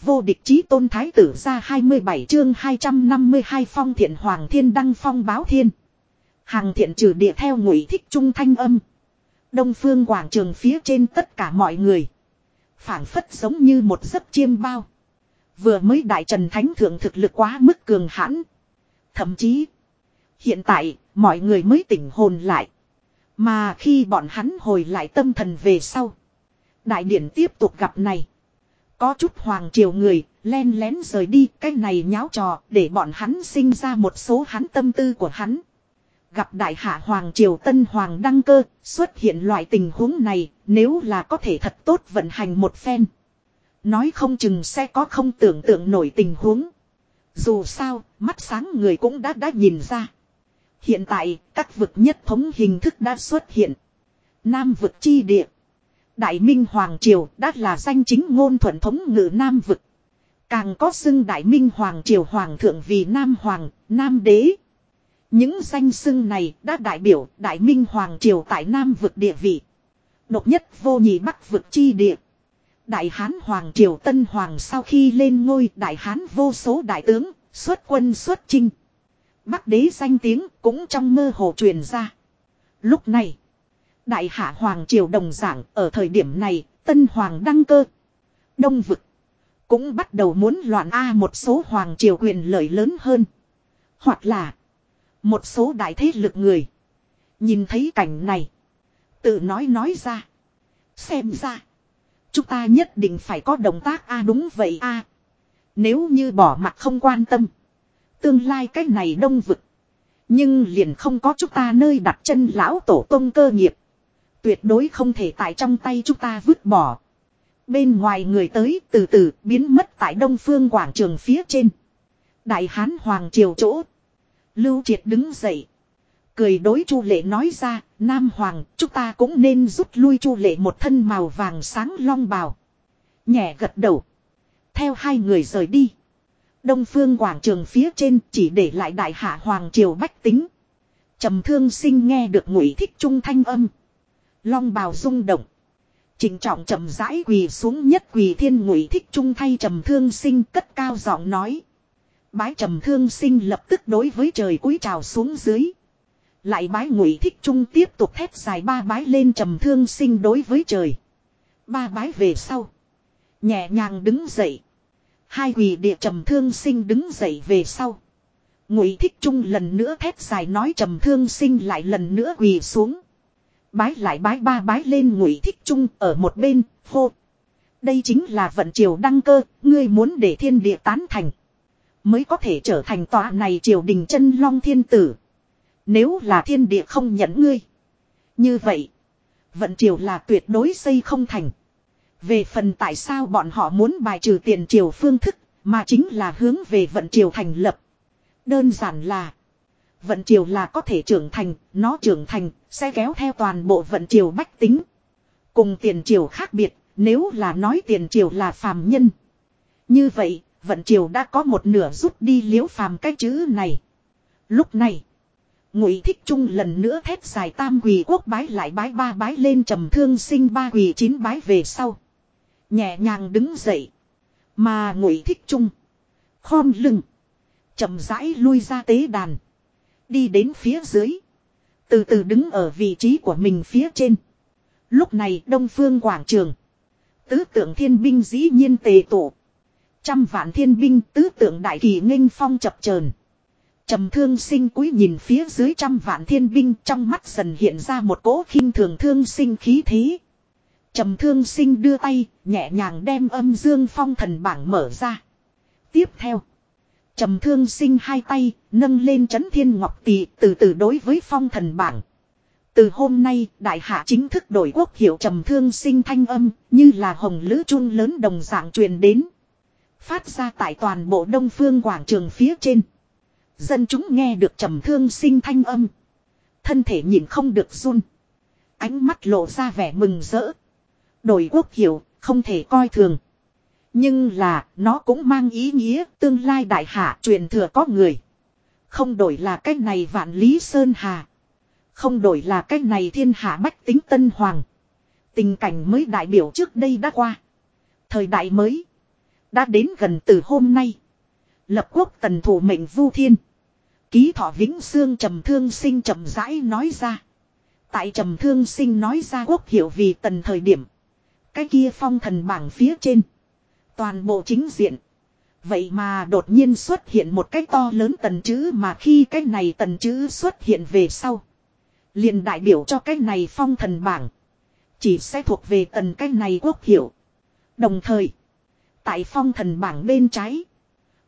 Vô địch chí tôn thái tử ra 27 chương 252 phong thiện hoàng thiên đăng phong báo thiên. Hàng thiện trừ địa theo ngụy thích trung thanh âm. Đông phương quảng trường phía trên tất cả mọi người. phảng phất giống như một giấc chiêm bao. Vừa mới đại trần thánh thượng thực lực quá mức cường hãn. Thậm chí. Hiện tại, mọi người mới tỉnh hồn lại. Mà khi bọn hắn hồi lại tâm thần về sau. Đại điển tiếp tục gặp này. Có chút hoàng triều người, len lén rời đi, cái này nháo trò, để bọn hắn sinh ra một số hắn tâm tư của hắn. Gặp đại hạ hoàng triều tân hoàng đăng cơ, xuất hiện loại tình huống này, nếu là có thể thật tốt vận hành một phen. Nói không chừng sẽ có không tưởng tượng nổi tình huống. Dù sao, mắt sáng người cũng đã đã nhìn ra. Hiện tại, các vực nhất thống hình thức đã xuất hiện. Nam vực chi địa. Đại Minh Hoàng Triều đã là danh chính ngôn thuận thống ngự Nam vực. Càng có xưng Đại Minh Hoàng Triều Hoàng thượng vì Nam Hoàng, Nam Đế. Những danh xưng này đã đại biểu Đại Minh Hoàng Triều tại Nam vực địa vị. Độc nhất vô nhị Bắc vực chi địa. Đại Hán Hoàng Triều Tân Hoàng sau khi lên ngôi Đại Hán vô số đại tướng, xuất quân xuất chinh. Bắc đế danh tiếng cũng trong mơ hồ truyền ra. Lúc này, Đại Hạ Hoàng Triều đồng giảng ở thời điểm này, Tân Hoàng đăng cơ. Đông vực, cũng bắt đầu muốn loạn A một số Hoàng Triều quyền lợi lớn hơn. Hoặc là, một số đại thế lực người. Nhìn thấy cảnh này, tự nói nói ra. Xem ra, chúng ta nhất định phải có động tác A đúng vậy A. Nếu như bỏ mặt không quan tâm. Tương lai cái này đông vực. Nhưng liền không có chúng ta nơi đặt chân lão tổ tông cơ nghiệp. Tuyệt đối không thể tại trong tay chúng ta vứt bỏ. Bên ngoài người tới từ từ biến mất tại đông phương quảng trường phía trên. Đại hán hoàng triều chỗ. Lưu triệt đứng dậy. Cười đối chu lệ nói ra, Nam Hoàng, chúng ta cũng nên rút lui chu lệ một thân màu vàng sáng long bào. Nhẹ gật đầu. Theo hai người rời đi. Đông phương quảng trường phía trên chỉ để lại đại hạ hoàng triều bách tính. trầm thương sinh nghe được ngụy thích trung thanh âm. Long bào rung động. Trình trọng chậm rãi quỳ xuống nhất quỳ thiên ngụy thích trung thay trầm thương sinh cất cao giọng nói. Bái trầm thương sinh lập tức đối với trời cúi trào xuống dưới. Lại bái ngụy thích trung tiếp tục thét dài ba bái lên trầm thương sinh đối với trời. Ba bái về sau. Nhẹ nhàng đứng dậy. Hai quỳ địa trầm thương sinh đứng dậy về sau. Ngụy thích trung lần nữa thét dài nói trầm thương sinh lại lần nữa quỳ xuống. Bái lại bái ba bái lên ngụy thích trung ở một bên, hô. Đây chính là vận triều đăng cơ, ngươi muốn để thiên địa tán thành. Mới có thể trở thành tòa này triều đình chân long thiên tử. Nếu là thiên địa không nhận ngươi. Như vậy, vận triều là tuyệt đối xây không thành. Về phần tại sao bọn họ muốn bài trừ tiền triều phương thức, mà chính là hướng về vận triều thành lập. Đơn giản là, vận triều là có thể trưởng thành, nó trưởng thành, sẽ kéo theo toàn bộ vận triều bách tính. Cùng tiền triều khác biệt, nếu là nói tiền triều là phàm nhân. Như vậy, vận triều đã có một nửa rút đi liễu phàm cái chữ này. Lúc này, ngụy thích trung lần nữa thét dài tam quỳ quốc bái lại bái ba bái lên trầm thương sinh ba quỳ chín bái về sau. Nhẹ nhàng đứng dậy. Mà ngụy thích trung. Khom lưng. chậm rãi lui ra tế đàn. Đi đến phía dưới. Từ từ đứng ở vị trí của mình phía trên. Lúc này đông phương quảng trường. Tứ tượng thiên binh dĩ nhiên tề tụ. Trăm vạn thiên binh, tứ tượng đại kỳ nghênh phong chập chờn trầm thương sinh cúi nhìn phía dưới trăm vạn thiên binh, trong mắt dần hiện ra một cỗ khinh thường thương sinh khí thế trầm thương sinh đưa tay, nhẹ nhàng đem âm dương phong thần bảng mở ra tiếp theo trầm thương sinh hai tay nâng lên chấn thiên ngọc tỳ từ từ đối với phong thần bảng. Từ hôm nay đại hạ chính thức đổi quốc hiệu trầm thương sinh thanh âm như là hồng lữ chun lớn đồng dạng truyền đến. Phát ra tại toàn bộ đông phương quảng trường phía trên. Dân chúng nghe được trầm thương sinh thanh âm. Thân thể nhìn không được run. Ánh mắt lộ ra vẻ mừng rỡ. Đổi quốc hiệu, không thể coi thường. Nhưng là, nó cũng mang ý nghĩa tương lai đại hạ truyền thừa có người. Không đổi là cách này vạn lý sơn hà. Không đổi là cách này thiên hạ bách tính tân hoàng. Tình cảnh mới đại biểu trước đây đã qua. Thời đại mới. Đã đến gần từ hôm nay. Lập quốc tần thủ mệnh vu thiên. Ký thọ vĩnh xương trầm thương sinh trầm rãi nói ra. Tại trầm thương sinh nói ra quốc hiệu vì tần thời điểm. Cái kia phong thần bảng phía trên. Toàn bộ chính diện. Vậy mà đột nhiên xuất hiện một cái to lớn tần chữ mà khi cái này tần chữ xuất hiện về sau. liền đại biểu cho cái này phong thần bảng. Chỉ sẽ thuộc về tần cái này quốc hiệu. Đồng thời. Tại phong thần bảng bên trái.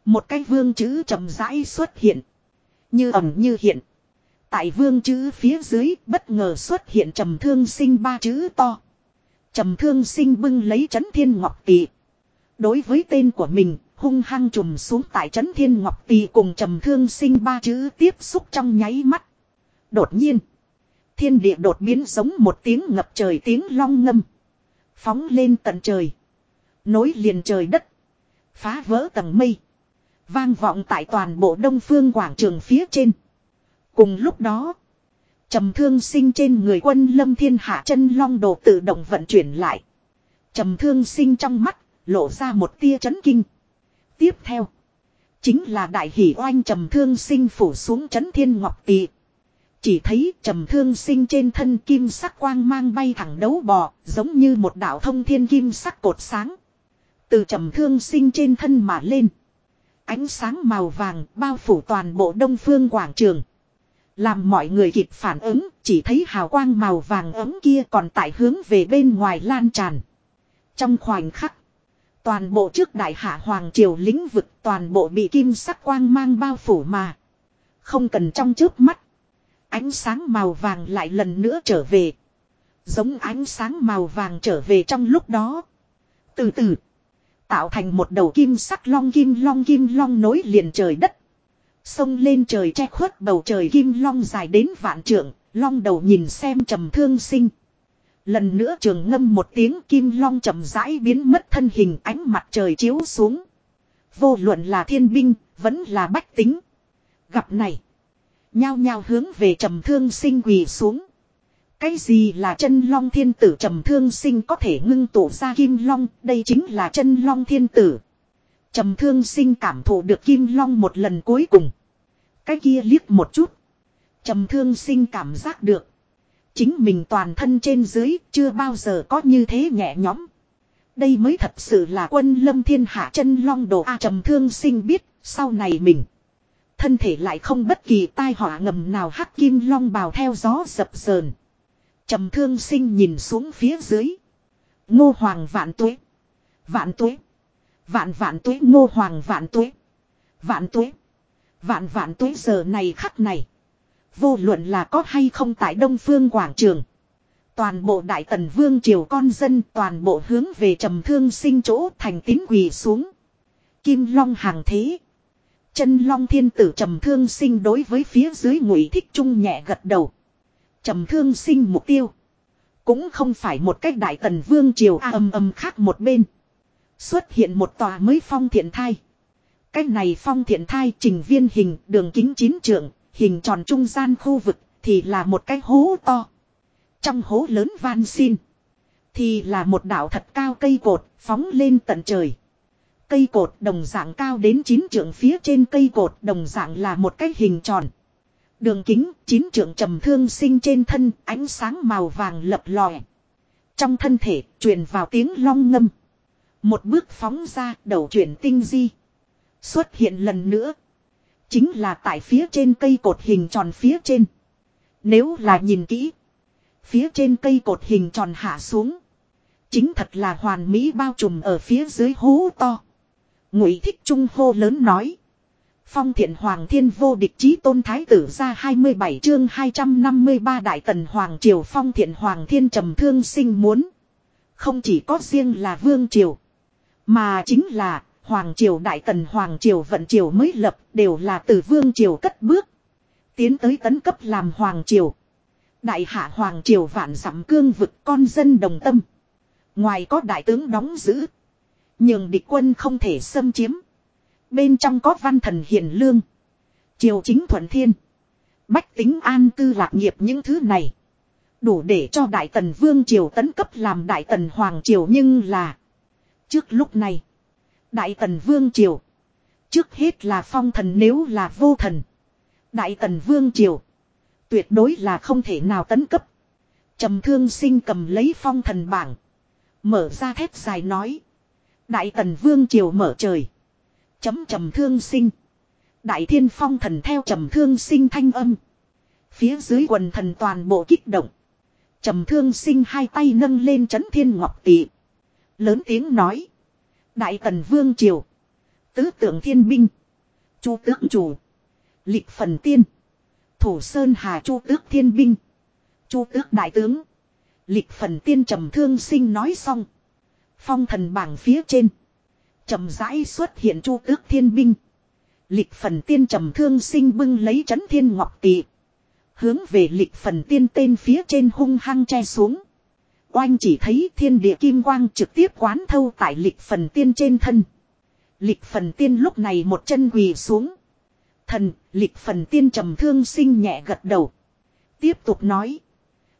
Một cái vương chữ chậm rãi xuất hiện. Như ẩm như hiện. Tại vương chữ phía dưới bất ngờ xuất hiện trầm thương sinh ba chữ to. Trầm thương sinh bưng lấy chấn thiên ngọc tỷ. Đối với tên của mình, hung hăng trùm xuống tại trấn thiên ngọc tỷ cùng trầm thương sinh ba chữ tiếp xúc trong nháy mắt. Đột nhiên, thiên địa đột biến giống một tiếng ngập trời tiếng long ngâm. Phóng lên tận trời. Nối liền trời đất. Phá vỡ tầng mây. Vang vọng tại toàn bộ đông phương quảng trường phía trên. Cùng lúc đó, trầm thương sinh trên người quân lâm thiên hạ chân long đồ tự động vận chuyển lại. Trầm thương sinh trong mắt, lộ ra một tia chấn kinh. Tiếp theo, chính là đại hỷ oanh trầm thương sinh phủ xuống chấn thiên ngọc tỳ. Chỉ thấy trầm thương sinh trên thân kim sắc quang mang bay thẳng đấu bò, giống như một đạo thông thiên kim sắc cột sáng. Từ trầm thương sinh trên thân mà lên. Ánh sáng màu vàng bao phủ toàn bộ đông phương quảng trường. Làm mọi người kịp phản ứng, chỉ thấy hào quang màu vàng ấm kia còn tại hướng về bên ngoài lan tràn. Trong khoảnh khắc, toàn bộ trước đại hạ hoàng triều lĩnh vực toàn bộ bị kim sắc quang mang bao phủ mà. Không cần trong trước mắt. Ánh sáng màu vàng lại lần nữa trở về. Giống ánh sáng màu vàng trở về trong lúc đó. Từ từ. Tạo thành một đầu kim sắc long kim long kim long nối liền trời đất. Sông lên trời che khuất bầu trời kim long dài đến vạn trượng, long đầu nhìn xem trầm thương sinh. Lần nữa trường ngâm một tiếng kim long chậm rãi biến mất thân hình ánh mặt trời chiếu xuống. Vô luận là thiên binh, vẫn là bách tính. Gặp này. Nhao nhao hướng về trầm thương sinh quỳ xuống. Cái gì là chân long thiên tử trầm thương sinh có thể ngưng tụ ra kim long, đây chính là chân long thiên tử. Trầm thương sinh cảm thụ được kim long một lần cuối cùng. Cái kia liếc một chút. Trầm thương sinh cảm giác được. Chính mình toàn thân trên dưới chưa bao giờ có như thế nhẹ nhõm. Đây mới thật sự là quân lâm thiên hạ chân long đồ A trầm thương sinh biết, sau này mình. Thân thể lại không bất kỳ tai họa ngầm nào hắc kim long bào theo gió dập sờn. Trầm thương sinh nhìn xuống phía dưới. Ngô hoàng vạn tuế. Vạn tuế. Vạn vạn tuế, ngô hoàng vạn tuế. Vạn tuế. Vạn vạn tuế giờ này khắc này. Vô luận là có hay không tại Đông Phương Quảng Trường. Toàn bộ Đại Tần Vương Triều con dân toàn bộ hướng về trầm thương sinh chỗ thành tín quỳ xuống. Kim Long hàng thế. Chân Long thiên tử trầm thương sinh đối với phía dưới ngụy thích trung nhẹ gật đầu. Trầm thương sinh mục tiêu. Cũng không phải một cách Đại Tần Vương Triều a âm âm khác một bên. Xuất hiện một tòa mới phong thiện thai. Cách này phong thiện thai trình viên hình đường kính chín trượng, hình tròn trung gian khu vực thì là một cái hố to. Trong hố lớn van xin thì là một đảo thật cao cây cột phóng lên tận trời. Cây cột đồng dạng cao đến chín trượng phía trên cây cột đồng dạng là một cái hình tròn. Đường kính chín trượng trầm thương sinh trên thân, ánh sáng màu vàng lập lòe. Trong thân thể truyền vào tiếng long ngâm. Một bước phóng ra, đầu chuyển tinh di. Xuất hiện lần nữa. Chính là tại phía trên cây cột hình tròn phía trên. Nếu là nhìn kỹ. Phía trên cây cột hình tròn hạ xuống. Chính thật là hoàn mỹ bao trùm ở phía dưới hố to. Ngụy thích trung hô lớn nói. Phong thiện hoàng thiên vô địch chí tôn thái tử ra 27 chương 253 đại tần hoàng triều, phong thiện hoàng thiên trầm thương sinh muốn. Không chỉ có riêng là vương triều. Mà chính là Hoàng triều đại tần, Hoàng triều vận triều mới lập, đều là từ vương triều cất bước. Tiến tới tấn cấp làm Hoàng triều. Đại hạ Hoàng triều vạn dặm cương vực, con dân đồng tâm. Ngoài có đại tướng đóng giữ. Nhưng địch quân không thể xâm chiếm. Bên trong có văn thần hiền lương. Triều chính thuận thiên. Bách tính an cư lạc nghiệp những thứ này. Đủ để cho Đại Tần Vương Triều tấn cấp làm Đại Tần Hoàng Triều nhưng là. Trước lúc này. Đại tần vương triều. Trước hết là phong thần nếu là vô thần. Đại tần vương triều. Tuyệt đối là không thể nào tấn cấp. trầm thương sinh cầm lấy phong thần bảng. Mở ra thép dài nói. Đại tần vương triều mở trời. Chấm trầm thương sinh. Đại thiên phong thần theo trầm thương sinh thanh âm. Phía dưới quần thần toàn bộ kích động. Trầm thương sinh hai tay nâng lên chấn thiên ngọc tị. Lớn tiếng nói. Đại tần vương triều. Tứ tượng thiên binh. Chu tước chủ. Lịch phần tiên. Thủ sơn hà chu tước thiên binh. Chu tước đại tướng. Lịch phần tiên trầm thương sinh nói xong. Phong thần bảng phía trên. trầm rãi xuất hiện chu tước thiên binh. Lịch phần tiên trầm thương sinh bưng lấy chấn thiên ngọc tỷ. Hướng về lịch phần tiên tên phía trên hung hăng che xuống. Oanh chỉ thấy thiên địa kim quang trực tiếp quán thâu tại lịch phần tiên trên thân. Lịch phần tiên lúc này một chân quỳ xuống. Thần, lịch phần tiên trầm thương sinh nhẹ gật đầu. Tiếp tục nói.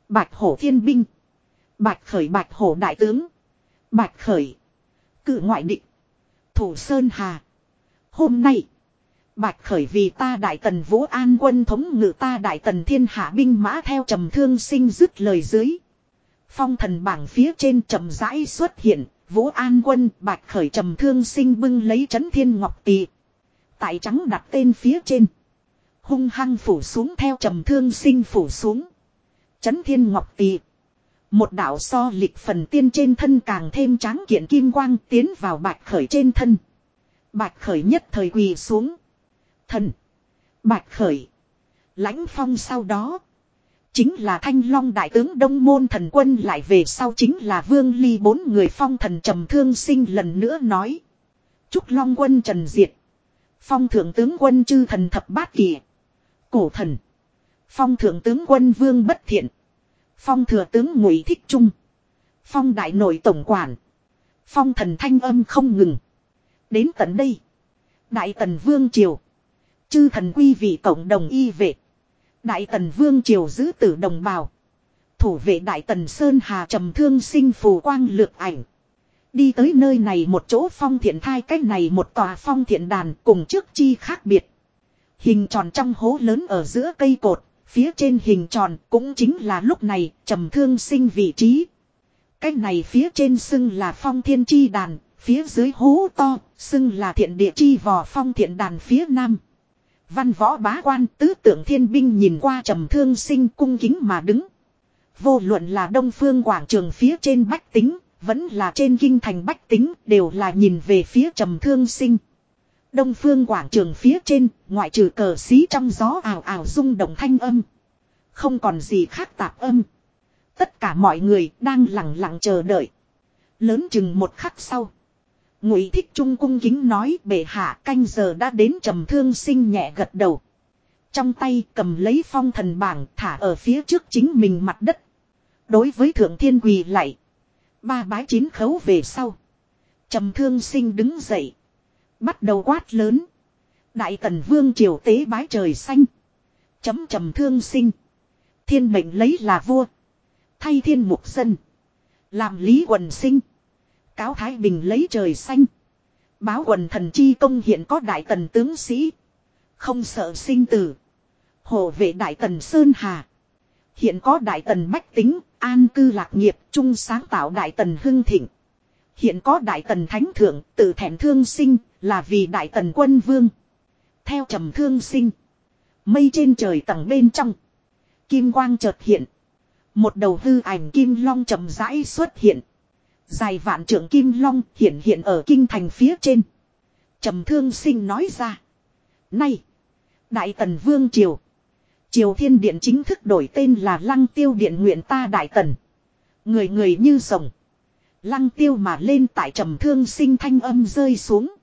Bạch hổ thiên binh. Bạch khởi bạch hổ đại tướng. Bạch khởi. Cự ngoại định. Thủ Sơn Hà. Hôm nay. Bạch khởi vì ta đại tần vũ an quân thống ngự ta đại tần thiên hạ binh mã theo trầm thương sinh dứt lời dưới. Phong thần bảng phía trên trầm rãi xuất hiện, vũ an quân bạch khởi trầm thương sinh bưng lấy chấn thiên ngọc tỳ. Tại trắng đặt tên phía trên. Hung hăng phủ xuống theo trầm thương sinh phủ xuống. Chấn thiên ngọc tỳ. Một đạo so lịch phần tiên trên thân càng thêm tráng kiện kim quang tiến vào bạch khởi trên thân. Bạch khởi nhất thời quỳ xuống. Thần. Bạch khởi. Lãnh phong sau đó. Chính là thanh long đại tướng đông môn thần quân lại về sau chính là vương ly bốn người phong thần trầm thương sinh lần nữa nói. chúc long quân trần diệt. Phong thượng tướng quân chư thần thập bát kỳ. Cổ thần. Phong thượng tướng quân vương bất thiện. Phong thừa tướng ngụy thích trung. Phong đại nội tổng quản. Phong thần thanh âm không ngừng. Đến tận đây. Đại tần vương triều. Chư thần quy vị cộng đồng y vệ. Đại tần vương triều giữ tử đồng bào. Thủ vệ đại tần Sơn Hà trầm thương sinh phù quang lược ảnh. Đi tới nơi này một chỗ phong thiện thai cách này một tòa phong thiện đàn cùng trước chi khác biệt. Hình tròn trong hố lớn ở giữa cây cột, phía trên hình tròn cũng chính là lúc này trầm thương sinh vị trí. Cách này phía trên xưng là phong thiên chi đàn, phía dưới hố to, xưng là thiện địa chi vò phong thiện đàn phía nam. Văn võ bá quan tứ tượng thiên binh nhìn qua trầm thương sinh cung kính mà đứng. Vô luận là đông phương quảng trường phía trên bách tính, vẫn là trên kinh thành bách tính, đều là nhìn về phía trầm thương sinh. Đông phương quảng trường phía trên, ngoại trừ cờ xí trong gió ảo ảo rung động thanh âm. Không còn gì khác tạp âm. Tất cả mọi người đang lặng lặng chờ đợi. Lớn chừng một khắc sau. Ngụy thích trung cung kính nói, bệ hạ, canh giờ đã đến trầm thương sinh nhẹ gật đầu. Trong tay cầm lấy phong thần bảng, thả ở phía trước chính mình mặt đất. Đối với thượng thiên quỳ lại. Ba bái chín khấu về sau. Trầm thương sinh đứng dậy. Bắt đầu quát lớn. Đại tần vương triều tế bái trời xanh. Chấm trầm thương sinh. Thiên mệnh lấy là vua. Thay thiên mục dân. Làm lý quần sinh. Cáo Thái Bình lấy trời xanh. Báo quần thần chi công hiện có đại tần tướng sĩ. Không sợ sinh tử. Hộ vệ đại tần Sơn Hà. Hiện có đại tần bách tính, an cư lạc nghiệp, chung sáng tạo đại tần hưng thịnh. Hiện có đại tần thánh thượng, tự thẹn thương sinh, là vì đại tần quân vương. Theo trầm thương sinh. Mây trên trời tầng bên trong. Kim quang chợt hiện. Một đầu hư ảnh kim long chậm rãi xuất hiện. Dài vạn trưởng kim long hiện hiện ở kinh thành phía trên. trầm thương sinh nói ra. Nay. Đại tần vương triều. Triều thiên điện chính thức đổi tên là lăng tiêu điện nguyện ta đại tần. Người người như rồng. Lăng tiêu mà lên tại trầm thương sinh thanh âm rơi xuống.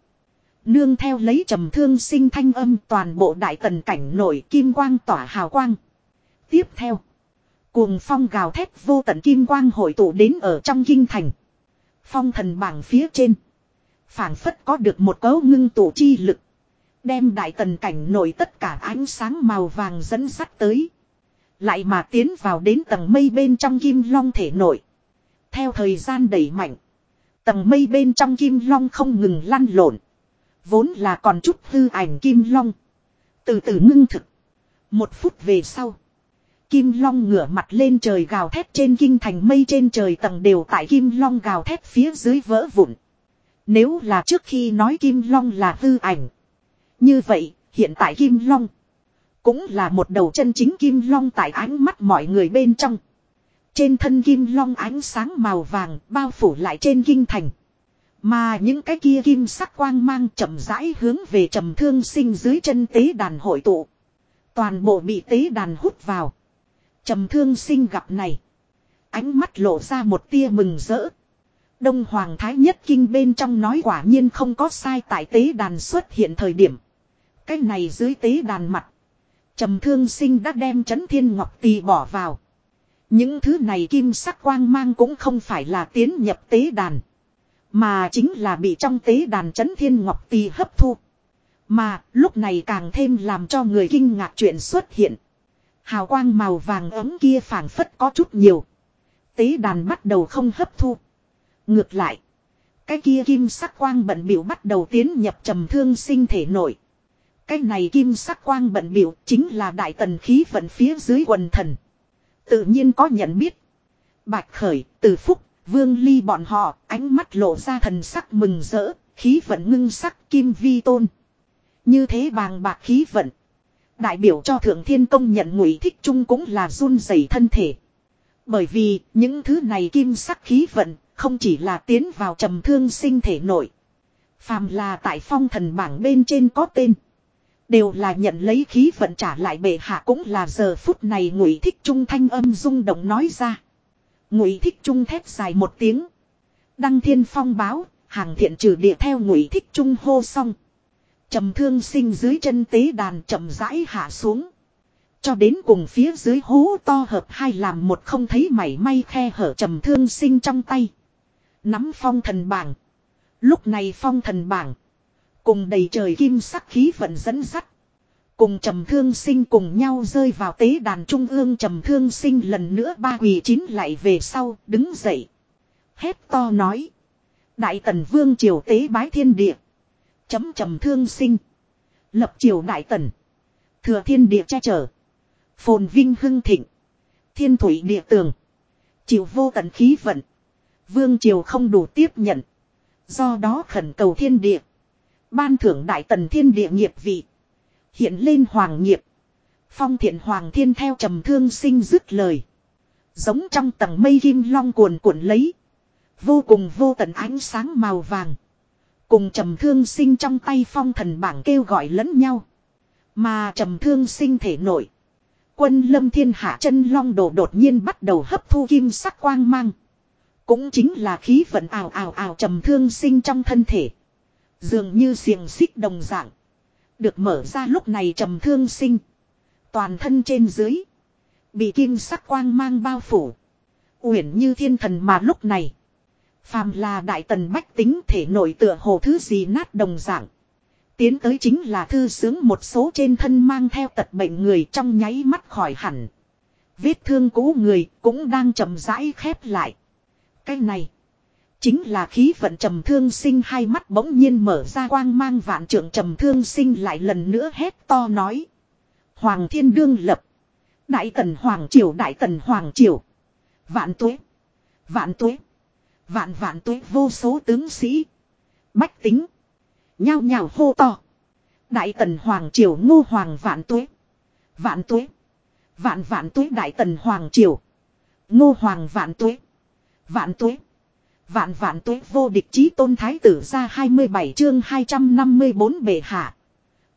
Nương theo lấy trầm thương sinh thanh âm toàn bộ đại tần cảnh nổi kim quang tỏa hào quang. Tiếp theo. Cuồng phong gào thét vô tận kim quang hội tụ đến ở trong kinh thành. Phong thần bảng phía trên. phảng phất có được một cấu ngưng tụ chi lực. Đem đại tần cảnh nổi tất cả ánh sáng màu vàng dẫn sắt tới. Lại mà tiến vào đến tầng mây bên trong kim long thể nổi. Theo thời gian đẩy mạnh. Tầng mây bên trong kim long không ngừng lăn lộn. Vốn là còn chút hư ảnh kim long. Từ từ ngưng thực. Một phút về sau. Kim long ngửa mặt lên trời gào thét trên kinh thành mây trên trời tầng đều tại kim long gào thét phía dưới vỡ vụn. Nếu là trước khi nói kim long là hư ảnh. Như vậy, hiện tại kim long. Cũng là một đầu chân chính kim long tại ánh mắt mọi người bên trong. Trên thân kim long ánh sáng màu vàng bao phủ lại trên kinh thành. Mà những cái kia kim sắc quang mang chậm rãi hướng về trầm thương sinh dưới chân tế đàn hội tụ. Toàn bộ bị tế đàn hút vào. Trầm thương sinh gặp này. Ánh mắt lộ ra một tia mừng rỡ. Đông Hoàng Thái Nhất Kinh bên trong nói quả nhiên không có sai tại tế đàn xuất hiện thời điểm. Cái này dưới tế đàn mặt. Trầm thương sinh đã đem chấn thiên ngọc tì bỏ vào. Những thứ này kim sắc quang mang cũng không phải là tiến nhập tế đàn. Mà chính là bị trong tế đàn chấn thiên ngọc tì hấp thu. Mà lúc này càng thêm làm cho người kinh ngạc chuyện xuất hiện. Hào quang màu vàng ấm kia phảng phất có chút nhiều. Tế đàn bắt đầu không hấp thu. Ngược lại. Cái kia kim sắc quang bận biểu bắt đầu tiến nhập trầm thương sinh thể nội. Cái này kim sắc quang bận biểu chính là đại tần khí vận phía dưới quần thần. Tự nhiên có nhận biết. Bạch khởi, từ phúc, vương ly bọn họ, ánh mắt lộ ra thần sắc mừng rỡ, khí vận ngưng sắc kim vi tôn. Như thế bàng bạc khí vận. Đại biểu cho thượng thiên công nhận ngụy thích trung cũng là run rẩy thân thể. Bởi vì những thứ này kim sắc khí vận không chỉ là tiến vào trầm thương sinh thể nội. Phàm là tại phong thần bảng bên trên có tên. Đều là nhận lấy khí vận trả lại bệ hạ cũng là giờ phút này ngụy thích trung thanh âm rung động nói ra. Ngụy thích trung thét dài một tiếng. Đăng thiên phong báo, hàng thiện trừ địa theo ngụy thích trung hô xong trầm thương sinh dưới chân tế đàn chậm rãi hạ xuống. Cho đến cùng phía dưới hố to hợp hai làm một không thấy mảy may khe hở trầm thương sinh trong tay. Nắm phong thần bảng. Lúc này phong thần bảng. Cùng đầy trời kim sắc khí vận dẫn sắt. Cùng trầm thương sinh cùng nhau rơi vào tế đàn trung ương trầm thương sinh lần nữa ba quỳ chín lại về sau, đứng dậy. Hét to nói. Đại tần vương triều tế bái thiên địa. Chấm trầm thương sinh. Lập triều đại tần. Thừa thiên địa che chở. Phồn vinh hưng thịnh. Thiên thủy địa tường. Chịu vô tận khí vận. Vương triều không đủ tiếp nhận. Do đó khẩn cầu thiên địa. Ban thưởng đại tần thiên địa nghiệp vị. Hiện lên hoàng nghiệp. Phong thiện hoàng thiên theo trầm thương sinh dứt lời. Giống trong tầng mây kim long cuồn cuộn lấy. Vô cùng vô tận ánh sáng màu vàng. Cùng trầm thương sinh trong tay phong thần bảng kêu gọi lẫn nhau. Mà trầm thương sinh thể nổi. Quân lâm thiên hạ chân long đồ đột nhiên bắt đầu hấp thu kim sắc quang mang. Cũng chính là khí vận ảo ảo ảo trầm thương sinh trong thân thể. Dường như xiềng xích đồng dạng. Được mở ra lúc này trầm thương sinh. Toàn thân trên dưới. Bị kim sắc quang mang bao phủ. Uyển như thiên thần mà lúc này. Phàm là đại tần bách tính thể nội tựa hồ thứ gì nát đồng dạng. Tiến tới chính là thư sướng một số trên thân mang theo tật bệnh người trong nháy mắt khỏi hẳn. Vết thương cũ người cũng đang chậm rãi khép lại. Cái này. Chính là khí vận trầm thương sinh hai mắt bỗng nhiên mở ra quang mang vạn trưởng trầm thương sinh lại lần nữa hét to nói. Hoàng thiên đương lập. Đại tần hoàng triều, đại tần hoàng triều. Vạn tuế. Vạn tuế. Vạn vạn tuế vô số tướng sĩ. Bách tính. Nhao nhao hô to. Đại tần hoàng triều ngô hoàng vạn tuế. Vạn tuế. Vạn vạn tuế đại tần hoàng triều. Ngô hoàng vạn tuế. Vạn tuế. Vạn vạn tuế vô địch chí tôn thái tử ra 27 chương 254 bề hạ.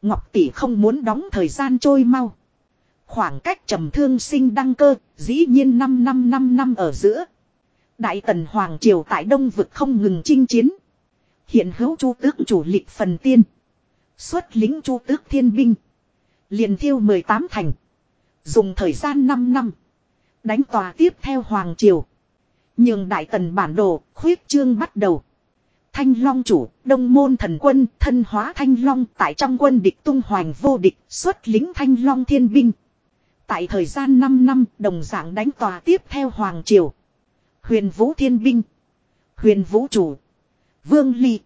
Ngọc tỷ không muốn đóng thời gian trôi mau. Khoảng cách trầm thương sinh đăng cơ, dĩ nhiên 5 năm 5 năm ở giữa. Đại tần Hoàng Triều tại Đông vực không ngừng chinh chiến. Hiện hữu chu tước chủ lịch phần tiên. Xuất lính chu tước thiên binh. liền thiêu 18 thành. Dùng thời gian 5 năm. Đánh tòa tiếp theo Hoàng Triều. Nhưng đại tần bản đồ, khuyết trương bắt đầu. Thanh Long chủ, đông môn thần quân, thân hóa Thanh Long tại trong quân địch tung hoành vô địch, xuất lính Thanh Long thiên binh. Tại thời gian 5 năm, đồng dạng đánh tòa tiếp theo Hoàng Triều. Huyền Vũ thiên binh. Huyền Vũ chủ. Vương Ly.